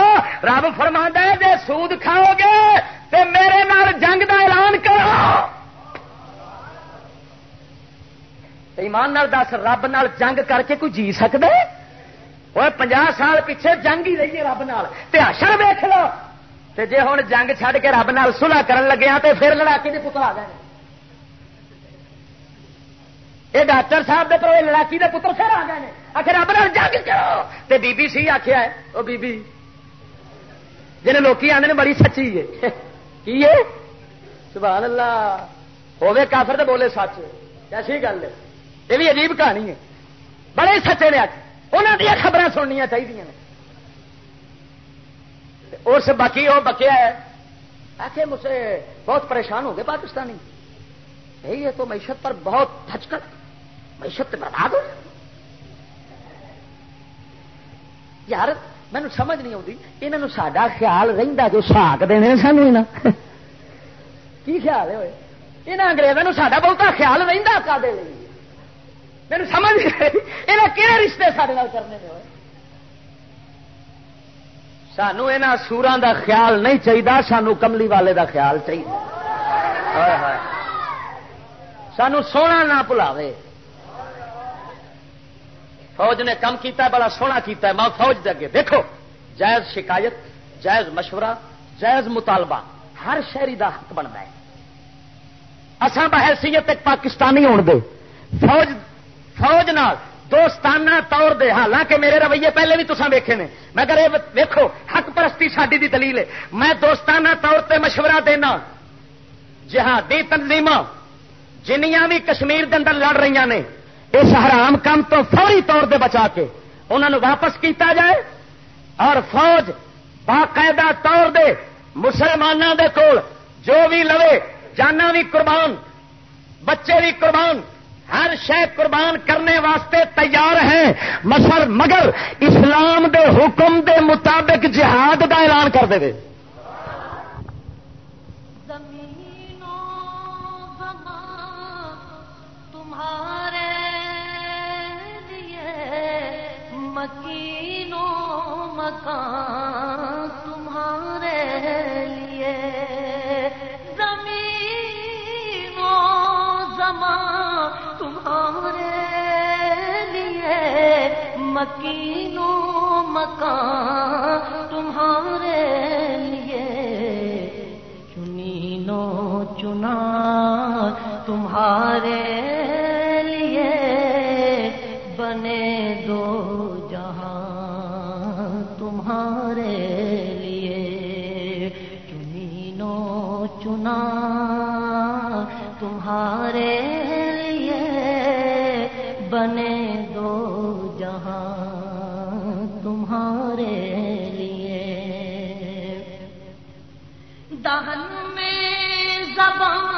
رب فرما جی سود کھاؤ گے تے میرے نال جنگ دا اعلان کرو ایمان نال دس رب نال جنگ کر کے کوئی جی سکتا وہ پنجا سال پیچھے جنگ ہی رہی ہے رب نال اشر ویخ لو تے جے ہوں جنگ چھڈ کے رب نال سلا کرن لگیا تے پھر لڑاکی کے پتر آ گئے یہ ڈاکٹر صاحب دے پر لڑاکی کے پتر پھر آ گئے آخر رب نال جنگ کرو۔ تے بی بی سی آخیا ہے۔ وہ بی بی۔ جنہیں لوکی آدھے بڑی سچی ہے۔ (laughs) کی ہے؟ سبحان اللہ۔ ہوے کافر تو بولے سچ۔ کیسی گل ہے۔ یہ بھی عجیب کہانی ہے۔ بڑے سچے نے انہوں دیا خبر سننیا چاہیے اس باقی وہ بکیا ہے۔ ایسے مجھ سے بہت پریشان ہو گئے پاکستانی۔ یہ تو معیشت پر بہت دھچکٹ معیشت برباد ہو یار مینو سمجھ نہیں آتی یہاں سڈا خیال رہتا جو ساک دینے سانو کی خیال ہے یہاں انگریزوں سڈا بہتا خیال رہتا کا میرے سمجھ یہ کہڑے رشتے سارے کرنے سانو یہاں سورا دا خیال نہیں چاہیے سانو کملی والے دا خیال چاہیے سانو سونا نہ بلاوے فوج نے کم کیتا ہے، بڑا سونا کیتا ہے۔ میں فوج دے اگے۔ دیکھو، جائز شکایت، جائز مشورہ، جائز مطالبہ، ہر شہری دا حق بنتا ہے۔ اصا بحثیت ایک پاکستانی ہون دے۔ فوج فوج نال، دوستانہ طور دے۔ حالانکہ میرے رویے پہلے بھی تصا ویکھے نے۔ مگر یہ ویکو حق پرستی ساری دی دلیل ہے۔ میں دوستانہ طور تے مشورہ دینا۔ جہادی تنظیم جنیاں بھی کشمیر دے اندر لڑ رہی نے۔ اس حرام کام تو فوری طور پہ بچا کے انہوں نے واپس کیتا جائے اور فوج باقاعدہ طور دے مسلمانوں دے کول جو بھی لوے جانا بھی قربان، بچے بھی قربان، ہر شہ قربان کرنے واسطے تیار ہیں۔ مسر مگر اسلام دے حکم دے مطابق جہاد کا اعلان کر دے مکان تمہارے لیے۔ زمین و زمان تمہارے لیے۔ مکین و مکان تمہارے لیے۔ چنینو چنا تمہارے لیے۔ بنے تمہارے لیے بنے دو جہاں تمہارے لیے۔ دہن میں زبان